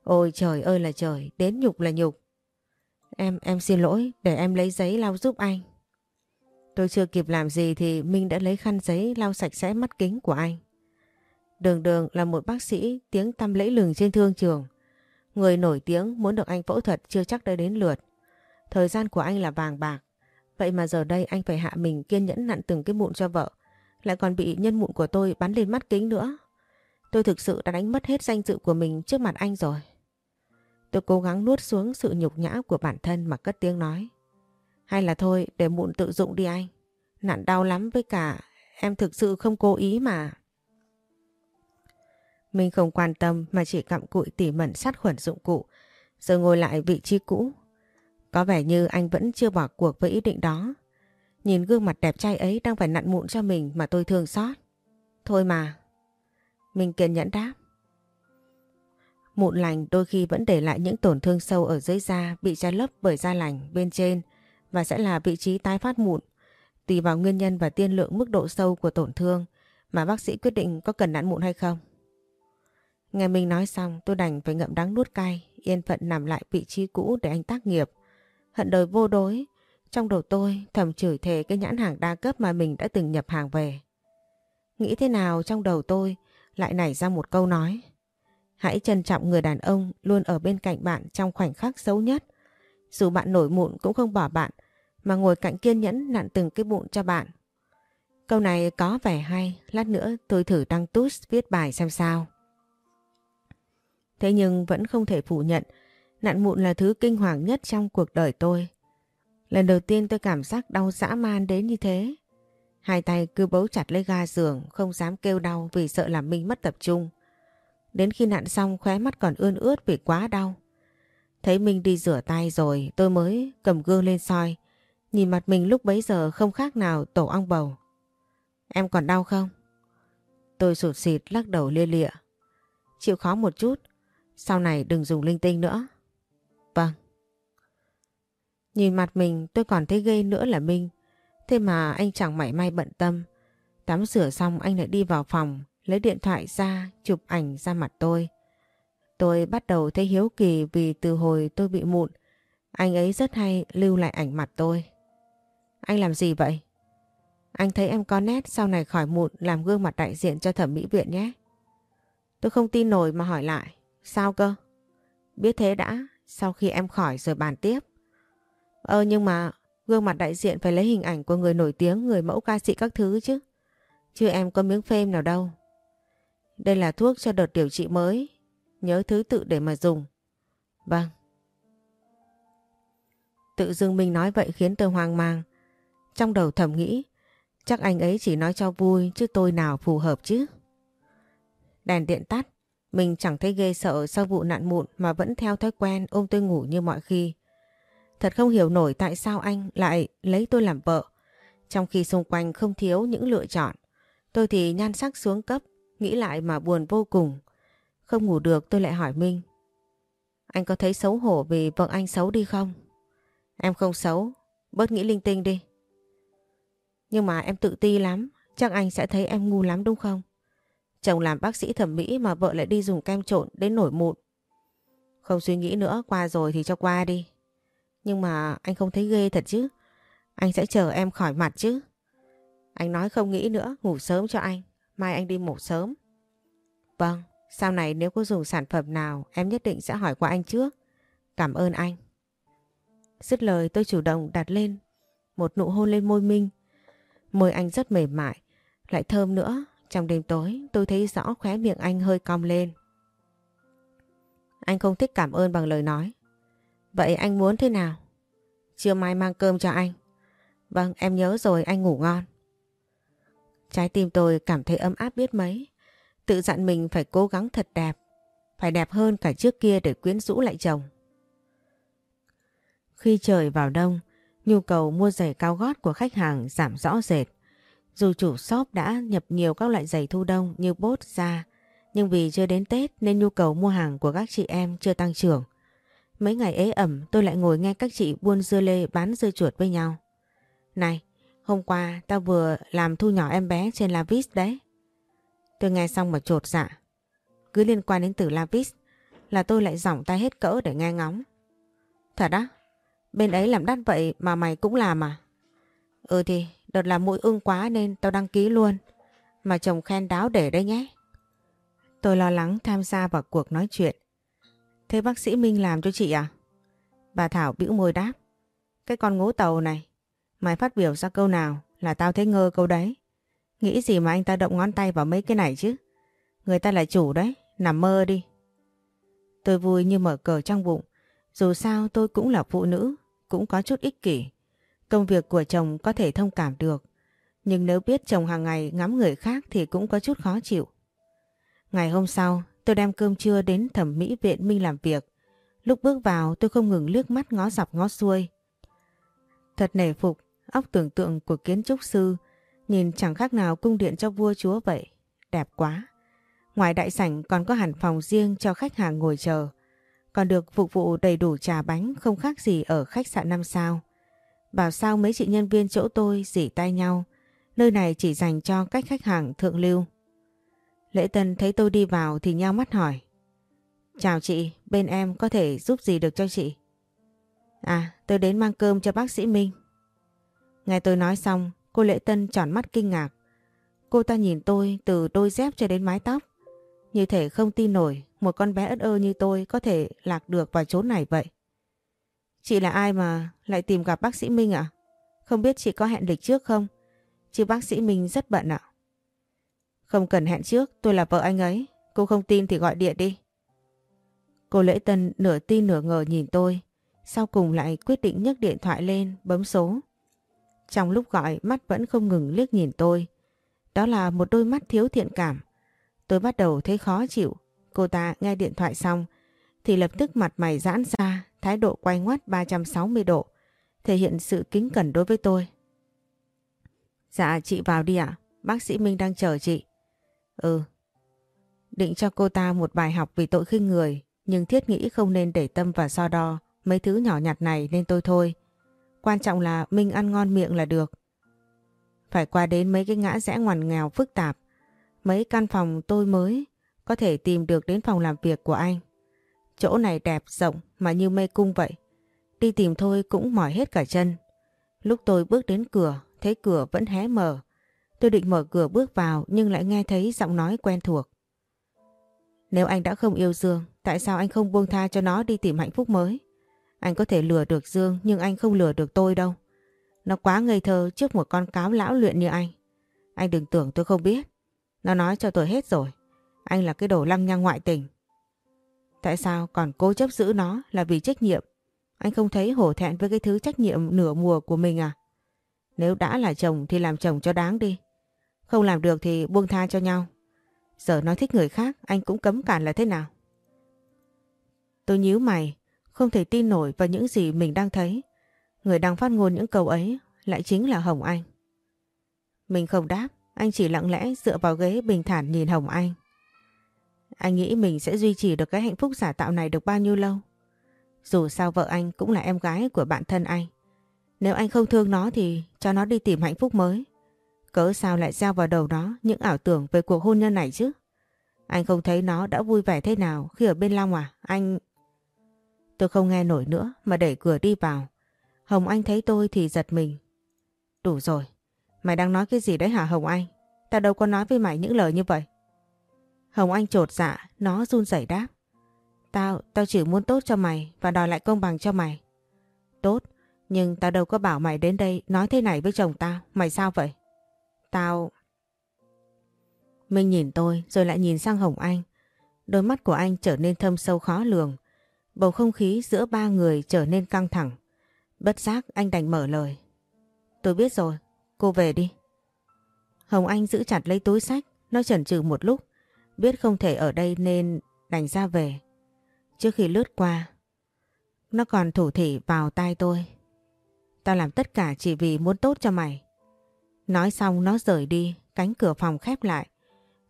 Ôi trời ơi là trời, đến nhục là nhục. Em, em xin lỗi, để em lấy giấy lau giúp anh. Tôi chưa kịp làm gì thì Minh đã lấy khăn giấy lau sạch sẽ mắt kính của anh. Đường đường là một bác sĩ tiếng tăm lẫy lừng trên thương trường. Người nổi tiếng muốn được anh phẫu thuật chưa chắc đã đến lượt. Thời gian của anh là vàng bạc. Vậy mà giờ đây anh phải hạ mình kiên nhẫn nặn từng cái mụn cho vợ. Lại còn bị nhân mụn của tôi bắn lên mắt kính nữa. Tôi thực sự đã đánh mất hết danh dự của mình trước mặt anh rồi. Tôi cố gắng nuốt xuống sự nhục nhã của bản thân mà cất tiếng nói. Hay là thôi, để mụn tự dụng đi anh. Nặn đau lắm với cả em thực sự không cố ý mà. Mình không quan tâm mà chỉ cặm cụi tỉ mẩn sát khuẩn dụng cụ rồi ngồi lại vị trí cũ. Có vẻ như anh vẫn chưa bỏ cuộc với ý định đó. Nhìn gương mặt đẹp trai ấy đang phải nặn mụn cho mình mà tôi thương xót. Thôi mà. Mình kiên nhẫn đáp. Mụn lành đôi khi vẫn để lại những tổn thương sâu ở dưới da bị che lấp bởi da lành bên trên và sẽ là vị trí tái phát mụn. Tùy vào nguyên nhân và tiên lượng mức độ sâu của tổn thương mà bác sĩ quyết định có cần nặn mụn hay không. Nghe mình nói xong tôi đành phải ngậm đắng nuốt cay, yên phận nằm lại vị trí cũ để anh tác nghiệp. Hận đời vô đối, trong đầu tôi thầm chửi thề cái nhãn hàng đa cấp mà mình đã từng nhập hàng về. Nghĩ thế nào trong đầu tôi lại nảy ra một câu nói. Hãy trân trọng người đàn ông luôn ở bên cạnh bạn trong khoảnh khắc xấu nhất. Dù bạn nổi mụn cũng không bỏ bạn, mà ngồi cạnh kiên nhẫn nặn từng cái bụng cho bạn. Câu này có vẻ hay, lát nữa tôi thử đăng tút viết bài xem sao. Thế nhưng vẫn không thể phủ nhận nạn mụn là thứ kinh hoàng nhất trong cuộc đời tôi. Lần đầu tiên tôi cảm giác đau dã man đến như thế. Hai tay cứ bấu chặt lấy ga giường không dám kêu đau vì sợ làm mình mất tập trung. Đến khi nạn xong khóe mắt còn ươn ướt vì quá đau. Thấy Minh đi rửa tay rồi tôi mới cầm gương lên soi. Nhìn mặt mình lúc bấy giờ không khác nào tổ ong bầu. Em còn đau không? Tôi sụt xịt lắc đầu lia lịa. Chịu khó một chút, sau này đừng dùng linh tinh nữa. Vâng. Nhìn mặt mình tôi còn thấy ghê nữa là Minh. Thế mà anh chẳng mảy may bận tâm. Tắm rửa xong anh lại đi vào phòng, lấy điện thoại ra, chụp ảnh ra mặt tôi. Tôi bắt đầu thấy hiếu kỳ vì từ hồi tôi bị mụn, anh ấy rất hay lưu lại ảnh mặt tôi. Anh làm gì vậy? Anh thấy em có nét sau này khỏi mụn làm gương mặt đại diện cho thẩm mỹ viện nhé. Tôi không tin nổi mà hỏi lại. Sao cơ? Biết thế đã, sau khi em khỏi rồi bàn tiếp. Ờ nhưng mà gương mặt đại diện phải lấy hình ảnh của người nổi tiếng, người mẫu ca sĩ các thứ chứ. Chứ em có miếng phêm nào đâu. Đây là thuốc cho đợt điều trị mới. Nhớ thứ tự để mà dùng. Vâng. Tự dưng mình nói vậy khiến tôi hoang mang. Trong đầu thầm nghĩ, chắc anh ấy chỉ nói cho vui chứ tôi nào phù hợp chứ. Đèn điện tắt, mình chẳng thấy ghê sợ sau vụ nạn mụn mà vẫn theo thói quen ôm tôi ngủ như mọi khi. Thật không hiểu nổi tại sao anh lại lấy tôi làm vợ. Trong khi xung quanh không thiếu những lựa chọn. Tôi thì nhan sắc xuống cấp, nghĩ lại mà buồn vô cùng. Không ngủ được tôi lại hỏi Minh. Anh có thấy xấu hổ vì vợ anh xấu đi không? Em không xấu, bớt nghĩ linh tinh đi. Nhưng mà em tự ti lắm, chắc anh sẽ thấy em ngu lắm đúng không? Chồng làm bác sĩ thẩm mỹ mà vợ lại đi dùng kem trộn đến nổi mụn. Không suy nghĩ nữa, qua rồi thì cho qua đi. Nhưng mà anh không thấy ghê thật chứ. Anh sẽ chờ em khỏi mặt chứ. Anh nói không nghĩ nữa, ngủ sớm cho anh. Mai anh đi mổ sớm. Vâng, sau này nếu có dùng sản phẩm nào em nhất định sẽ hỏi qua anh trước. Cảm ơn anh. Dứt lời tôi chủ động đặt lên một nụ hôn lên môi Minh. Môi anh rất mềm mại, lại thơm nữa. Trong đêm tối tôi thấy rõ khóe miệng anh hơi cong lên. Anh không thích cảm ơn bằng lời nói. Vậy anh muốn thế nào? Chiều mai mang cơm cho anh. Vâng, em nhớ rồi, anh ngủ ngon. Trái tim tôi cảm thấy ấm áp biết mấy. Tự dặn mình phải cố gắng thật đẹp. Phải đẹp hơn cả trước kia để quyến rũ lại chồng. Khi trời vào đông, nhu cầu mua giày cao gót của khách hàng giảm rõ rệt. Dù chủ shop đã nhập nhiều các loại giày thu đông như bốt, da, nhưng vì chưa đến Tết nên nhu cầu mua hàng của các chị em chưa tăng trưởng. Mấy ngày ế ẩm tôi lại ngồi nghe các chị buôn dưa lê bán dưa chuột với nhau. Này, hôm qua tao vừa làm thu nhỏ em bé trên Lavis đấy. Tôi nghe xong mà trột dạ. Cứ liên quan đến từ Lavis là tôi lại giỏng tay hết cỡ để nghe ngóng. Thật á? Bên ấy làm đắt vậy mà mày cũng làm à? Ừ thì đợt làm mũi ưng quá nên tao đăng ký luôn. Mà chồng khen đáo để đây nhé. Tôi lo lắng tham gia vào cuộc nói chuyện. Thế bác sĩ Minh làm cho chị à? Bà Thảo bĩu môi đáp. Cái con ngố tàu này, mày phát biểu ra câu nào là tao thấy ngơ câu đấy. Nghĩ gì mà anh ta động ngón tay vào mấy cái này chứ? Người ta là chủ đấy, nằm mơ đi. Tôi vui như mở cờ trong bụng. Dù sao tôi cũng là phụ nữ, cũng có chút ích kỷ. Công việc của chồng có thể thông cảm được. Nhưng nếu biết chồng hàng ngày ngắm người khác thì cũng có chút khó chịu. Ngày hôm sau, tôi đem cơm trưa đến thẩm mỹ viện Minh làm việc. Lúc bước vào tôi không ngừng liếc mắt ngó dọc ngó xuôi. Thật nể phục, óc tưởng tượng của kiến trúc sư, nhìn chẳng khác nào cung điện cho vua chúa vậy. Đẹp quá. Ngoài đại sảnh còn có hẳn phòng riêng cho khách hàng ngồi chờ. Còn được phục vụ đầy đủ trà bánh không khác gì ở khách sạn năm sao. Bảo sao mấy chị nhân viên chỗ tôi dỉ tay nhau. Nơi này chỉ dành cho cách khách hàng thượng lưu. Lễ Tân thấy tôi đi vào thì nhao mắt hỏi. Chào chị, bên em có thể giúp gì được cho chị? À, tôi đến mang cơm cho bác sĩ Minh. Nghe tôi nói xong, cô Lễ Tân tròn mắt kinh ngạc. Cô ta nhìn tôi từ đôi dép cho đến mái tóc. Như thể không tin nổi một con bé ất ơ như tôi có thể lạc được vào chỗ này vậy. Chị là ai mà lại tìm gặp bác sĩ Minh ạ? Không biết chị có hẹn lịch trước không? Chứ bác sĩ Minh rất bận ạ. Không cần hẹn trước, tôi là vợ anh ấy. Cô không tin thì gọi điện đi. Cô Lễ Tân nửa tin nửa ngờ nhìn tôi. Sau cùng lại quyết định nhấc điện thoại lên, bấm số. Trong lúc gọi, mắt vẫn không ngừng liếc nhìn tôi. Đó là một đôi mắt thiếu thiện cảm. Tôi bắt đầu thấy khó chịu. Cô ta nghe điện thoại xong thì lập tức mặt mày giãn ra, thái độ quay ngoắt 360 độ, thể hiện sự kính cẩn đối với tôi. Dạ chị vào đi ạ, bác sĩ Minh đang chờ chị. Ừ. Định cho cô ta một bài học vì tội khinh người, nhưng thiết nghĩ không nên để tâm và so đo mấy thứ nhỏ nhặt này nên tôi thôi. Quan trọng là Minh ăn ngon miệng là được. Phải qua đến mấy cái ngã rẽ ngoằn nghèo phức tạp. Mấy căn phòng tôi mới có thể tìm được đến phòng làm việc của anh. Chỗ này đẹp rộng mà như mê cung vậy. Đi tìm thôi cũng mỏi hết cả chân. Lúc tôi bước đến cửa, thấy cửa vẫn hé mở. Tôi định mở cửa bước vào nhưng lại nghe thấy giọng nói quen thuộc. Nếu anh đã không yêu Dương, tại sao anh không buông tha cho nó đi tìm hạnh phúc mới? Anh có thể lừa được Dương nhưng anh không lừa được tôi đâu. Nó quá ngây thơ trước một con cáo lão luyện như anh. Anh đừng tưởng tôi không biết. Nó nói cho tôi hết rồi. Anh là cái đồ lăng nhăng ngoại tình. Tại sao còn cố chấp giữ nó là vì trách nhiệm? Anh không thấy hổ thẹn với cái thứ trách nhiệm nửa mùa của mình à? Nếu đã là chồng thì làm chồng cho đáng đi. Không làm được thì buông tha cho nhau. Giờ nói thích người khác anh cũng cấm cản là thế nào? Tôi nhíu mày, không thể tin nổi vào những gì mình đang thấy. Người đang phát ngôn những câu ấy lại chính là Hồng Anh. Mình không đáp, anh chỉ lặng lẽ dựa vào ghế bình thản nhìn Hồng Anh. Anh nghĩ mình sẽ duy trì được cái hạnh phúc giả tạo này được bao nhiêu lâu? Dù sao vợ anh cũng là em gái của bạn thân anh. Nếu anh không thương nó thì cho nó đi tìm hạnh phúc mới. Cớ sao lại gieo vào đầu nó những ảo tưởng về cuộc hôn nhân này chứ? Anh không thấy nó đã vui vẻ thế nào khi ở bên Long à? Anh... Tôi không nghe nổi nữa mà đẩy cửa đi vào. Hồng Anh thấy tôi thì giật mình. Đủ rồi. Mày đang nói cái gì đấy hả Hồng Anh? Tao đâu có nói với mày những lời như vậy. Hồng Anh trột dạ, nó run rẩy đáp. Tao, tao chỉ muốn tốt cho mày và đòi lại công bằng cho mày. Tốt, nhưng tao đâu có bảo mày đến đây nói thế này với chồng tao. Mày sao vậy? Tao... Minh nhìn tôi rồi lại nhìn sang Hồng Anh. Đôi mắt của anh trở nên thâm sâu khó lường. Bầu không khí giữa ba người trở nên căng thẳng. Bất giác anh đành mở lời. Tôi biết rồi, cô về đi. Hồng Anh giữ chặt lấy túi sách, nó chần chừ một lúc. Biết không thể ở đây nên đành ra về. Trước khi lướt qua, nó còn thủ thỉ vào tai tôi. Tao làm tất cả chỉ vì muốn tốt cho mày. Nói xong nó rời đi, cánh cửa phòng khép lại.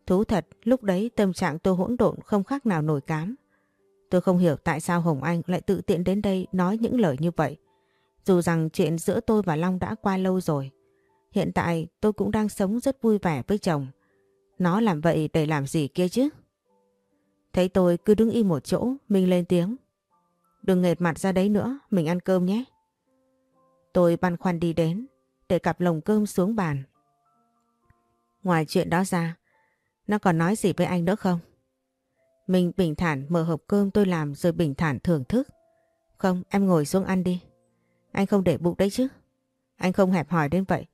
Thú thật, lúc đấy tâm trạng tôi hỗn độn không khác nào nổi cám. Tôi không hiểu tại sao Hồng Anh lại tự tiện đến đây nói những lời như vậy. Dù rằng chuyện giữa tôi và Long đã qua lâu rồi. Hiện tại tôi cũng đang sống rất vui vẻ với chồng. Nó làm vậy để làm gì kia chứ? Thấy tôi cứ đứng im một chỗ, mình lên tiếng. Đừng nghệt mặt ra đấy nữa, mình ăn cơm nhé. Tôi băn khoăn đi đến, để cặp lồng cơm xuống bàn. Ngoài chuyện đó ra, nó còn nói gì với anh nữa không? Mình bình thản mở hộp cơm tôi làm rồi bình thản thưởng thức. Không, em ngồi xuống ăn đi. Anh không để bụng đấy chứ. Anh không hẹp hỏi đến vậy.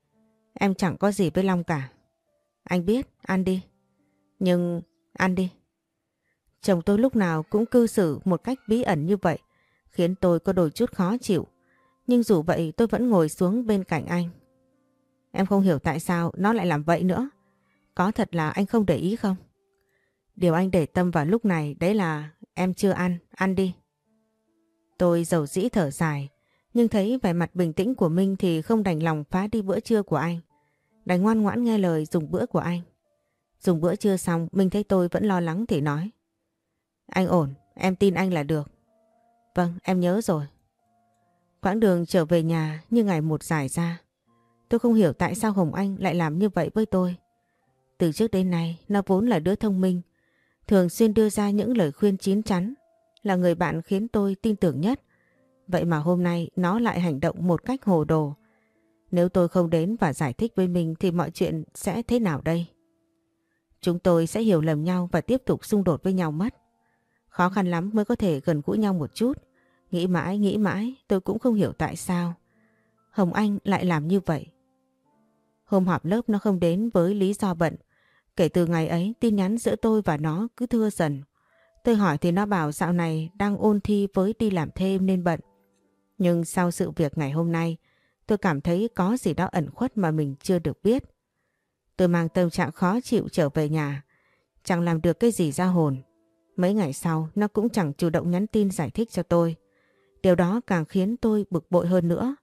Em chẳng có gì với Long cả. Anh biết, ăn đi. Nhưng, ăn đi. Chồng tôi lúc nào cũng cư xử một cách bí ẩn như vậy, khiến tôi có đôi chút khó chịu. Nhưng dù vậy tôi vẫn ngồi xuống bên cạnh anh. Em không hiểu tại sao nó lại làm vậy nữa. Có thật là anh không để ý không? Điều anh để tâm vào lúc này đấy là em chưa ăn, ăn đi. Tôi giàu dĩ thở dài, nhưng thấy vẻ mặt bình tĩnh của Minh thì không đành lòng phá đi bữa trưa của anh. Đành ngoan ngoãn nghe lời dùng bữa của anh. Dùng bữa chưa xong, Minh thấy tôi vẫn lo lắng thì nói. Anh ổn, em tin anh là được. Vâng, em nhớ rồi. Quãng đường trở về nhà như ngày một dài ra. Tôi không hiểu tại sao Hồng Anh lại làm như vậy với tôi. Từ trước đến nay, nó vốn là đứa thông minh, thường xuyên đưa ra những lời khuyên chín chắn, là người bạn khiến tôi tin tưởng nhất. Vậy mà hôm nay nó lại hành động một cách hồ đồ. Nếu tôi không đến và giải thích với mình thì mọi chuyện sẽ thế nào đây? Chúng tôi sẽ hiểu lầm nhau và tiếp tục xung đột với nhau mất. Khó khăn lắm mới có thể gần gũi nhau một chút. Nghĩ mãi, nghĩ mãi, tôi cũng không hiểu tại sao. Hồng Anh lại làm như vậy. Hôm họp lớp nó không đến với lý do bận. Kể từ ngày ấy tin nhắn giữa tôi và nó cứ thưa dần. Tôi hỏi thì nó bảo dạo này đang ôn thi với đi làm thêm nên bận. Nhưng sau sự việc ngày hôm nay tôi cảm thấy có gì đó ẩn khuất mà mình chưa được biết. Tôi mang tâm trạng khó chịu trở về nhà. Chẳng làm được cái gì ra hồn. Mấy ngày sau, nó cũng chẳng chủ động nhắn tin giải thích cho tôi. Điều đó càng khiến tôi bực bội hơn nữa.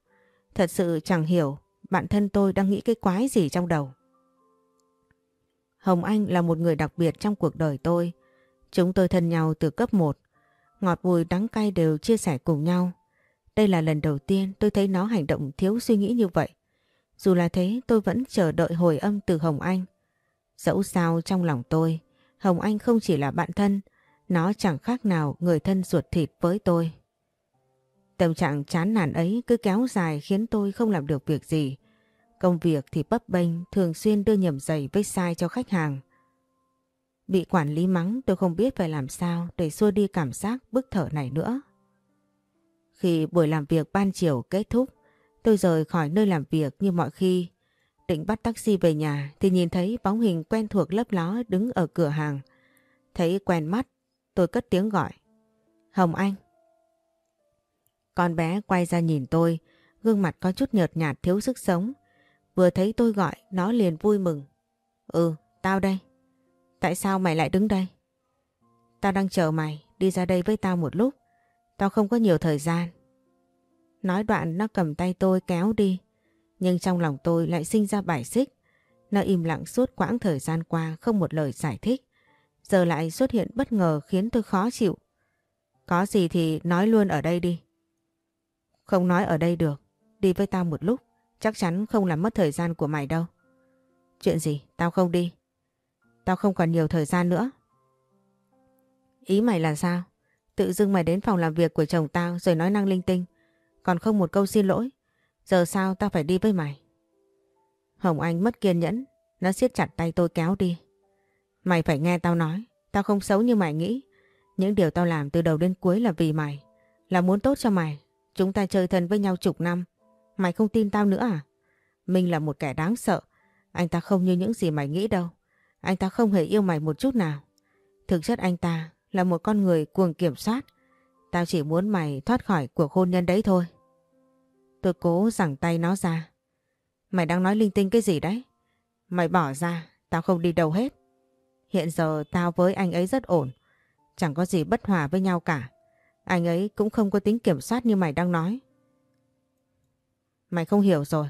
Thật sự chẳng hiểu bản thân tôi đang nghĩ cái quái gì trong đầu. Hồng Anh là một người đặc biệt trong cuộc đời tôi. Chúng tôi thân nhau từ cấp 1. Ngọt bùi đắng cay đều chia sẻ cùng nhau. Đây là lần đầu tiên tôi thấy nó hành động thiếu suy nghĩ như vậy. Dù là thế tôi vẫn chờ đợi hồi âm từ Hồng Anh. Dẫu sao trong lòng tôi, Hồng Anh không chỉ là bạn thân, nó chẳng khác nào người thân ruột thịt với tôi. Tâm trạng chán nản ấy cứ kéo dài khiến tôi không làm được việc gì. Công việc thì bấp bênh, thường xuyên đưa nhầm giày với sai cho khách hàng. Bị quản lý mắng tôi không biết phải làm sao để xua đi cảm giác bức thở này nữa. Khi buổi làm việc ban chiều kết thúc, tôi rời khỏi nơi làm việc như mọi khi. Định bắt taxi về nhà thì nhìn thấy bóng hình quen thuộc lấp ló đứng ở cửa hàng. Thấy quen mắt, tôi cất tiếng gọi. Hồng Anh. Con bé quay ra nhìn tôi, gương mặt có chút nhợt nhạt thiếu sức sống. Vừa thấy tôi gọi, nó liền vui mừng. Ừ, tao đây. Tại sao mày lại đứng đây? Tao đang chờ mày đi ra đây với tao một lúc. Tao không có nhiều thời gian. Nói đoạn nó cầm tay tôi kéo đi. Nhưng trong lòng tôi lại sinh ra bài xích. Nó im lặng suốt quãng thời gian qua không một lời giải thích. Giờ lại xuất hiện bất ngờ khiến tôi khó chịu. Có gì thì nói luôn ở đây đi. Không nói ở đây được. Đi với tao một lúc. Chắc chắn không làm mất thời gian của mày đâu. Chuyện gì? Tao không đi. Tao không còn nhiều thời gian nữa. Ý mày là sao? Tự dưng mày đến phòng làm việc của chồng tao rồi nói năng linh tinh. Còn không một câu xin lỗi. Giờ sao tao phải đi với mày? Hồng Anh mất kiên nhẫn. Nó siết chặt tay tôi kéo đi. Mày phải nghe tao nói. Tao không xấu như mày nghĩ. Những điều tao làm từ đầu đến cuối là vì mày. Là muốn tốt cho mày. Chúng ta chơi thân với nhau chục năm. Mày không tin tao nữa à? Minh là một kẻ đáng sợ. Anh ta không như những gì mày nghĩ đâu. Anh ta không hề yêu mày một chút nào. Thực chất anh ta là một con người cuồng kiểm soát. Tao chỉ muốn mày thoát khỏi cuộc hôn nhân đấy thôi. Tôi cố giằng tay nó ra. Mày đang nói linh tinh cái gì đấy? Mày bỏ ra, tao không đi đâu hết. Hiện giờ tao với anh ấy rất ổn. Chẳng có gì bất hòa với nhau cả. Anh ấy cũng không có tính kiểm soát như mày đang nói. Mày không hiểu rồi.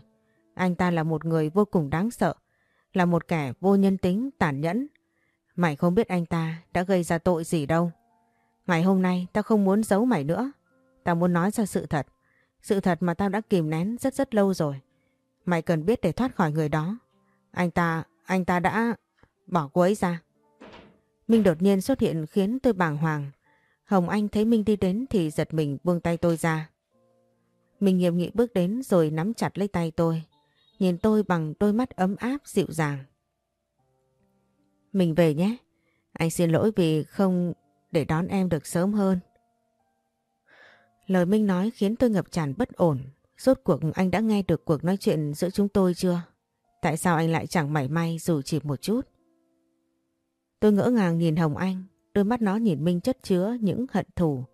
Anh ta là một người vô cùng đáng sợ. Là một kẻ vô nhân tính, tàn nhẫn. Mày không biết anh ta đã gây ra tội gì đâu. Ngày hôm nay tao không muốn giấu mày nữa. Tao muốn nói ra sự thật. Sự thật mà tao đã kìm nén rất rất lâu rồi. Mày cần biết để thoát khỏi người đó. Anh ta, anh ta đã... Bỏ cô ấy ra. Minh đột nhiên xuất hiện khiến tôi bàng hoàng. Hồng Anh thấy Minh đi đến thì giật mình buông tay tôi ra. Minh nghiêm nghị bước đến rồi nắm chặt lấy tay tôi. Nhìn tôi bằng đôi mắt ấm áp dịu dàng. Mình về nhé. Anh xin lỗi vì không để đón em được sớm hơn. Lời Minh nói khiến tôi ngập tràn bất ổn. Rốt cuộc anh đã nghe được cuộc nói chuyện giữa chúng tôi chưa? Tại sao anh lại chẳng mảy may dù chỉ một chút? Tôi ngỡ ngàng nhìn Hồng Anh, đôi mắt nó nhìn Minh chất chứa những hận thù.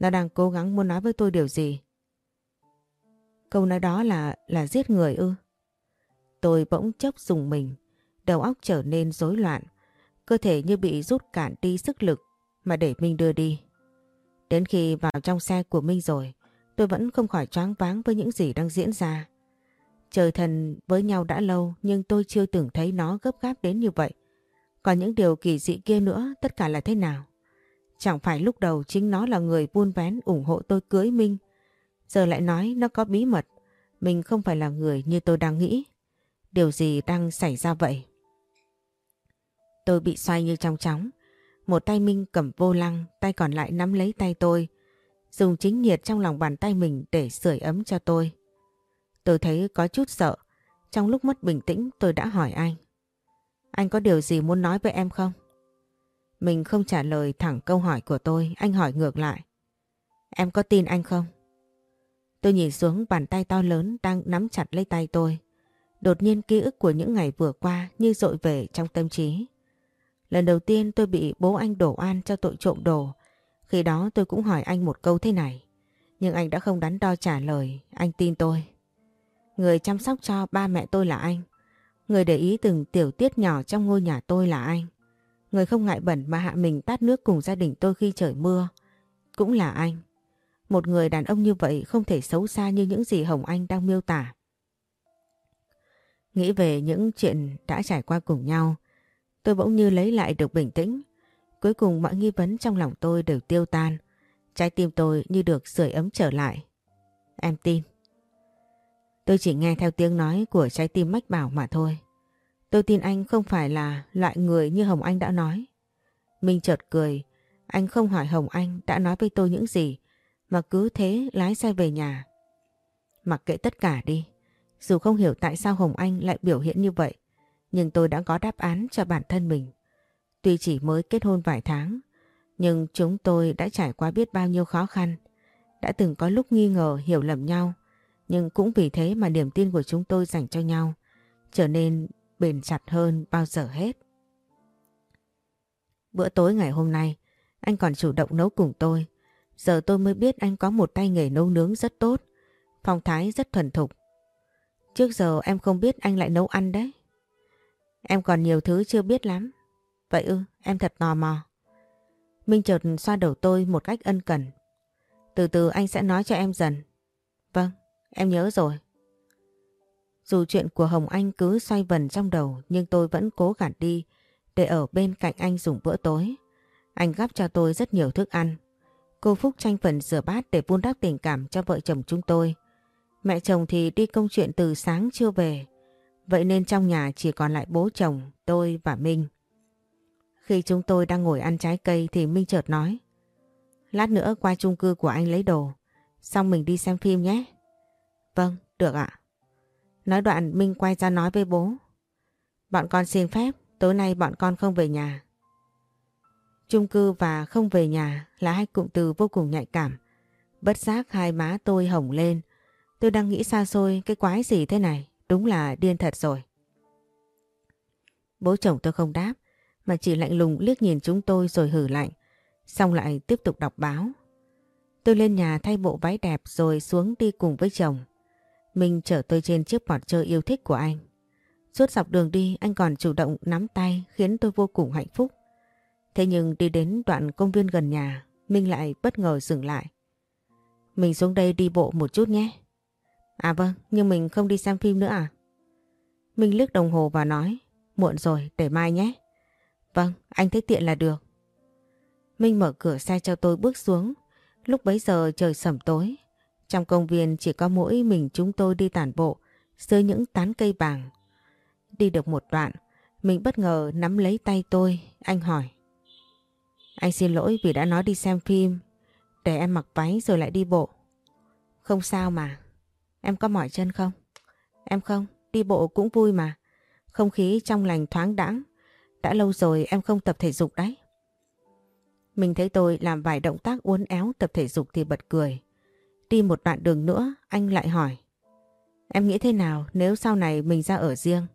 Nó đang cố gắng muốn nói với tôi điều gì? Câu nói đó là là giết người ư? Tôi bỗng chốc dùng mình, đầu óc trở nên rối loạn, cơ thể như bị rút cạn đi sức lực mà để Minh đưa đi. Đến khi vào trong xe của Minh rồi, tôi vẫn không khỏi choáng váng với những gì đang diễn ra. Trời thần với nhau đã lâu nhưng tôi chưa từng thấy nó gấp gáp đến như vậy. Còn những điều kỳ dị kia nữa tất cả là thế nào? Chẳng phải lúc đầu chính nó là người buôn vén ủng hộ tôi cưới Minh. Giờ lại nói nó có bí mật. Mình không phải là người như tôi đang nghĩ. Điều gì đang xảy ra vậy? Tôi bị xoay như trong chóng. Một tay Minh cầm vô lăng, tay còn lại nắm lấy tay tôi. Dùng chính nhiệt trong lòng bàn tay mình để sưởi ấm cho tôi. Tôi thấy có chút sợ. Trong lúc mất bình tĩnh tôi đã hỏi anh. Anh có điều gì muốn nói với em không? Mình không trả lời thẳng câu hỏi của tôi, anh hỏi ngược lại. Em có tin anh không? Tôi nhìn xuống bàn tay to lớn đang nắm chặt lấy tay tôi. Đột nhiên ký ức của những ngày vừa qua như dội về trong tâm trí. Lần đầu tiên tôi bị bố anh đổ oan cho tội trộm đồ. Khi đó tôi cũng hỏi anh một câu thế này. Nhưng anh đã không đắn đo trả lời, anh tin tôi. Người chăm sóc cho ba mẹ tôi là anh. Người để ý từng tiểu tiết nhỏ trong ngôi nhà tôi là anh. Người không ngại bẩn mà hạ mình tát nước cùng gia đình tôi khi trời mưa. Cũng là anh. Một người đàn ông như vậy không thể xấu xa như những gì Hồng Anh đang miêu tả. Nghĩ về những chuyện đã trải qua cùng nhau, tôi bỗng như lấy lại được bình tĩnh. Cuối cùng mọi nghi vấn trong lòng tôi đều tiêu tan. Trái tim tôi như được sưởi ấm trở lại. Em tin. Tôi chỉ nghe theo tiếng nói của trái tim mách bảo mà thôi. Tôi tin anh không phải là loại người như Hồng Anh đã nói. Minh chợt cười, anh không hỏi Hồng Anh đã nói với tôi những gì, mà cứ thế lái xe về nhà. Mặc kệ tất cả đi, dù không hiểu tại sao Hồng Anh lại biểu hiện như vậy, nhưng tôi đã có đáp án cho bản thân mình. Tuy chỉ mới kết hôn vài tháng, nhưng chúng tôi đã trải qua biết bao nhiêu khó khăn, đã từng có lúc nghi ngờ hiểu lầm nhau, nhưng cũng vì thế mà niềm tin của chúng tôi dành cho nhau trở nên bền chặt hơn bao giờ hết. Bữa tối ngày hôm nay, anh còn chủ động nấu cùng tôi. Giờ tôi mới biết anh có một tay nghề nấu nướng rất tốt, phong thái rất thuần thục. Trước giờ em không biết anh lại nấu ăn đấy. Em còn nhiều thứ chưa biết lắm. Vậy ư, em thật tò mò. Minh chợt xoa đầu tôi một cách ân cần. Từ từ anh sẽ nói cho em dần. Vâng, em nhớ rồi. Dù chuyện của Hồng Anh cứ xoay vần trong đầu nhưng tôi vẫn cố gạt đi để ở bên cạnh anh dùng bữa tối. Anh gắp cho tôi rất nhiều thức ăn. Cô Phúc tranh phần rửa bát để vun đắp tình cảm cho vợ chồng chúng tôi. Mẹ chồng thì đi công chuyện từ sáng chưa về. Vậy nên trong nhà chỉ còn lại bố chồng, tôi và Minh. Khi chúng tôi đang ngồi ăn trái cây thì Minh chợt nói. Lát nữa qua chung cư của anh lấy đồ. Xong mình đi xem phim nhé. Vâng, được ạ. Nói đoạn Minh quay ra nói với bố. Bọn con xin phép, tối nay bọn con không về nhà. Chung cư và không về nhà là hai cụm từ vô cùng nhạy cảm. Bất giác hai má tôi hồng lên. Tôi đang nghĩ xa xôi cái quái gì thế này. Đúng là điên thật rồi. Bố chồng tôi không đáp mà chỉ lạnh lùng liếc nhìn chúng tôi rồi hử lạnh. Xong lại tiếp tục đọc báo. Tôi lên nhà thay bộ váy đẹp rồi xuống đi cùng với chồng. Minh chở tôi trên chiếc Porsche yêu thích của anh. Suốt dọc đường đi anh còn chủ động nắm tay khiến tôi vô cùng hạnh phúc. Thế nhưng đi đến đoạn công viên gần nhà, Minh lại bất ngờ dừng lại. Mình xuống đây đi bộ một chút nhé. À vâng, nhưng mình không đi xem phim nữa à? Minh liếc đồng hồ và nói, muộn rồi, để mai nhé. Vâng, anh thấy tiện là được. Minh mở cửa xe cho tôi bước xuống. Lúc bấy giờ trời sẩm tối. Trong công viên chỉ có mỗi mình chúng tôi đi tản bộ dưới những tán cây bàng. Đi được một đoạn, mình bất ngờ nắm lấy tay tôi, anh hỏi. Anh xin lỗi vì đã nói đi xem phim, để em mặc váy rồi lại đi bộ. Không sao mà, em có mỏi chân không? Em không, đi bộ cũng vui mà. Không khí trong lành thoáng đãng. Đã lâu rồi em không tập thể dục đấy. Mình thấy tôi làm vài động tác uốn éo tập thể dục thì bật cười. Đi một đoạn đường nữa anh lại hỏi. Em nghĩ thế nào nếu sau này mình ra ở riêng?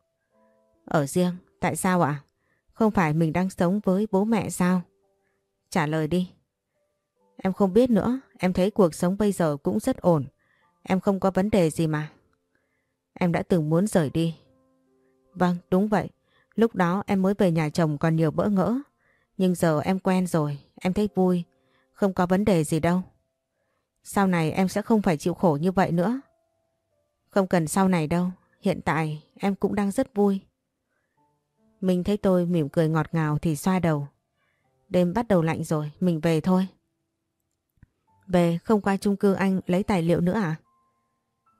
Ở riêng? Tại sao ạ? Không phải mình đang sống với bố mẹ sao? Trả lời đi. Em không biết nữa, em thấy cuộc sống bây giờ cũng rất ổn. Em không có vấn đề gì mà. Em đã từng muốn rời đi. Vâng, đúng vậy. Lúc đó em mới về nhà chồng còn nhiều bỡ ngỡ. Nhưng giờ em quen rồi, em thấy vui. Không có vấn đề gì đâu. Sau này em sẽ không phải chịu khổ như vậy nữa. Không cần sau này đâu, hiện tại em cũng đang rất vui. Mình thấy tôi mỉm cười ngọt ngào thì xoa đầu. Đêm bắt đầu lạnh rồi, mình về thôi. Về không qua chung cư anh lấy tài liệu nữa à?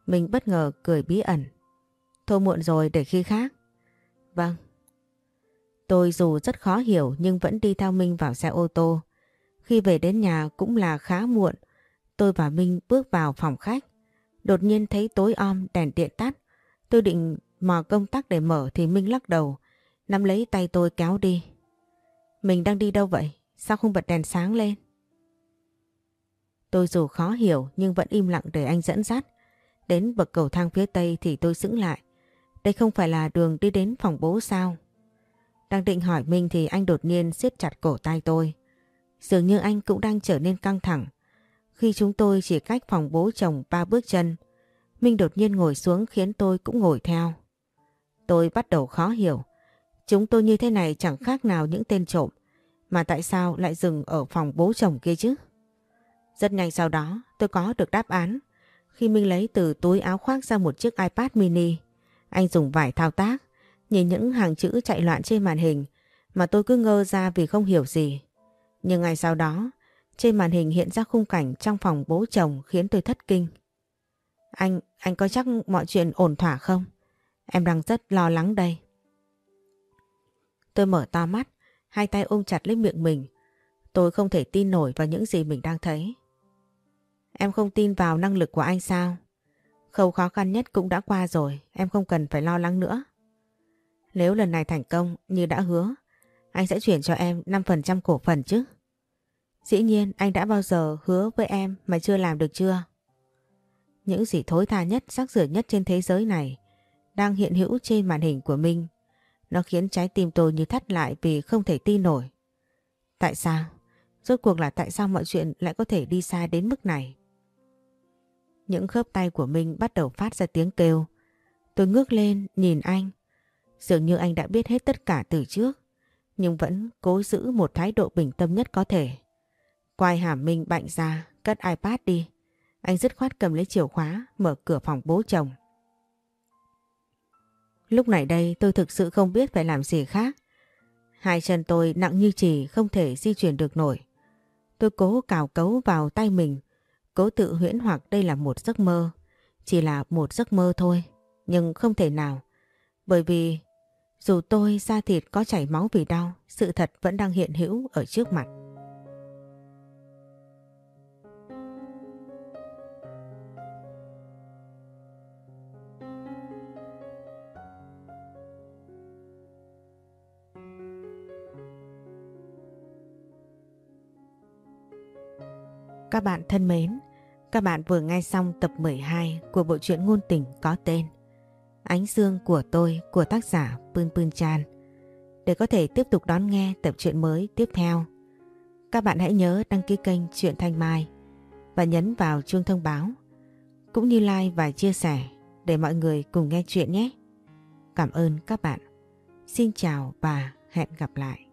Mình bất ngờ cười bí ẩn. Thôi muộn rồi, để khi khác. Vâng. Tôi dù rất khó hiểu nhưng vẫn đi theo Minh vào xe ô tô. Khi về đến nhà cũng là khá muộn. Tôi và Minh bước vào phòng khách. Đột nhiên thấy tối om, đèn điện tắt. Tôi định mò công tắc để mở thì Minh lắc đầu. Nắm lấy tay tôi kéo đi. Mình đang đi đâu vậy? Sao không bật đèn sáng lên? Tôi dù khó hiểu nhưng vẫn im lặng để anh dẫn dắt. Đến bậc cầu thang phía tây thì tôi sững lại. Đây không phải là đường đi đến phòng bố sao? Đang định hỏi Minh thì anh đột nhiên siết chặt cổ tay tôi. Dường như anh cũng đang trở nên căng thẳng. Khi chúng tôi chỉ cách phòng bố chồng ba bước chân, Minh đột nhiên ngồi xuống khiến tôi cũng ngồi theo. Tôi bắt đầu khó hiểu. Chúng tôi như thế này chẳng khác nào những tên trộm. Mà tại sao lại dừng ở phòng bố chồng kia chứ? Rất nhanh sau đó tôi có được đáp án. Khi Minh lấy từ túi áo khoác ra một chiếc iPad mini, anh dùng vải thao tác, nhìn những hàng chữ chạy loạn trên màn hình mà tôi cứ ngơ ra vì không hiểu gì. Nhưng ngày sau đó, trên màn hình hiện ra khung cảnh trong phòng bố chồng khiến tôi thất kinh. Anh, anh có chắc mọi chuyện ổn thỏa không? Em đang rất lo lắng đây. Tôi mở to mắt, hai tay ôm chặt lấy miệng mình. Tôi không thể tin nổi vào những gì mình đang thấy. Em không tin vào năng lực của anh sao? Khâu khó khăn nhất cũng đã qua rồi, em không cần phải lo lắng nữa. Nếu lần này thành công như đã hứa, anh sẽ chuyển cho em 5% cổ phần chứ. Dĩ nhiên anh đã bao giờ hứa với em mà chưa làm được chưa? Những gì thối tha nhất, sắc rửa nhất trên thế giới này đang hiện hữu trên màn hình của Minh. Nó khiến trái tim tôi như thắt lại vì không thể tin nổi. Tại sao? Rốt cuộc là tại sao mọi chuyện lại có thể đi xa đến mức này? Những khớp tay của mình bắt đầu phát ra tiếng kêu. Tôi ngước lên nhìn anh. Dường như anh đã biết hết tất cả từ trước. nhưng vẫn cố giữ một thái độ bình tâm nhất có thể. Quai hàm minh bạnh ra, cất iPad đi. Anh dứt khoát cầm lấy chìa khóa, mở cửa phòng bố chồng. Lúc này đây tôi thực sự không biết phải làm gì khác. Hai chân tôi nặng như chỉ không thể di chuyển được nổi. Tôi cố cào cấu vào tay mình, cố tự huyễn hoặc đây là một giấc mơ. Chỉ là một giấc mơ thôi, nhưng không thể nào. Bởi vì dù tôi da thịt có chảy máu vì đau, sự thật vẫn đang hiện hữu ở trước mặt. Các bạn thân mến, các bạn vừa nghe xong tập 12 của bộ truyện ngôn tình có tên Ánh Dương của tôi của tác giả Pươn Pươn Chan. Để có thể tiếp tục đón nghe tập truyện mới tiếp theo, các bạn hãy nhớ đăng ký kênh Truyện Thanh Mai và nhấn vào chuông thông báo, cũng như like và chia sẻ để mọi người cùng nghe chuyện nhé. Cảm ơn các bạn. Xin chào và hẹn gặp lại.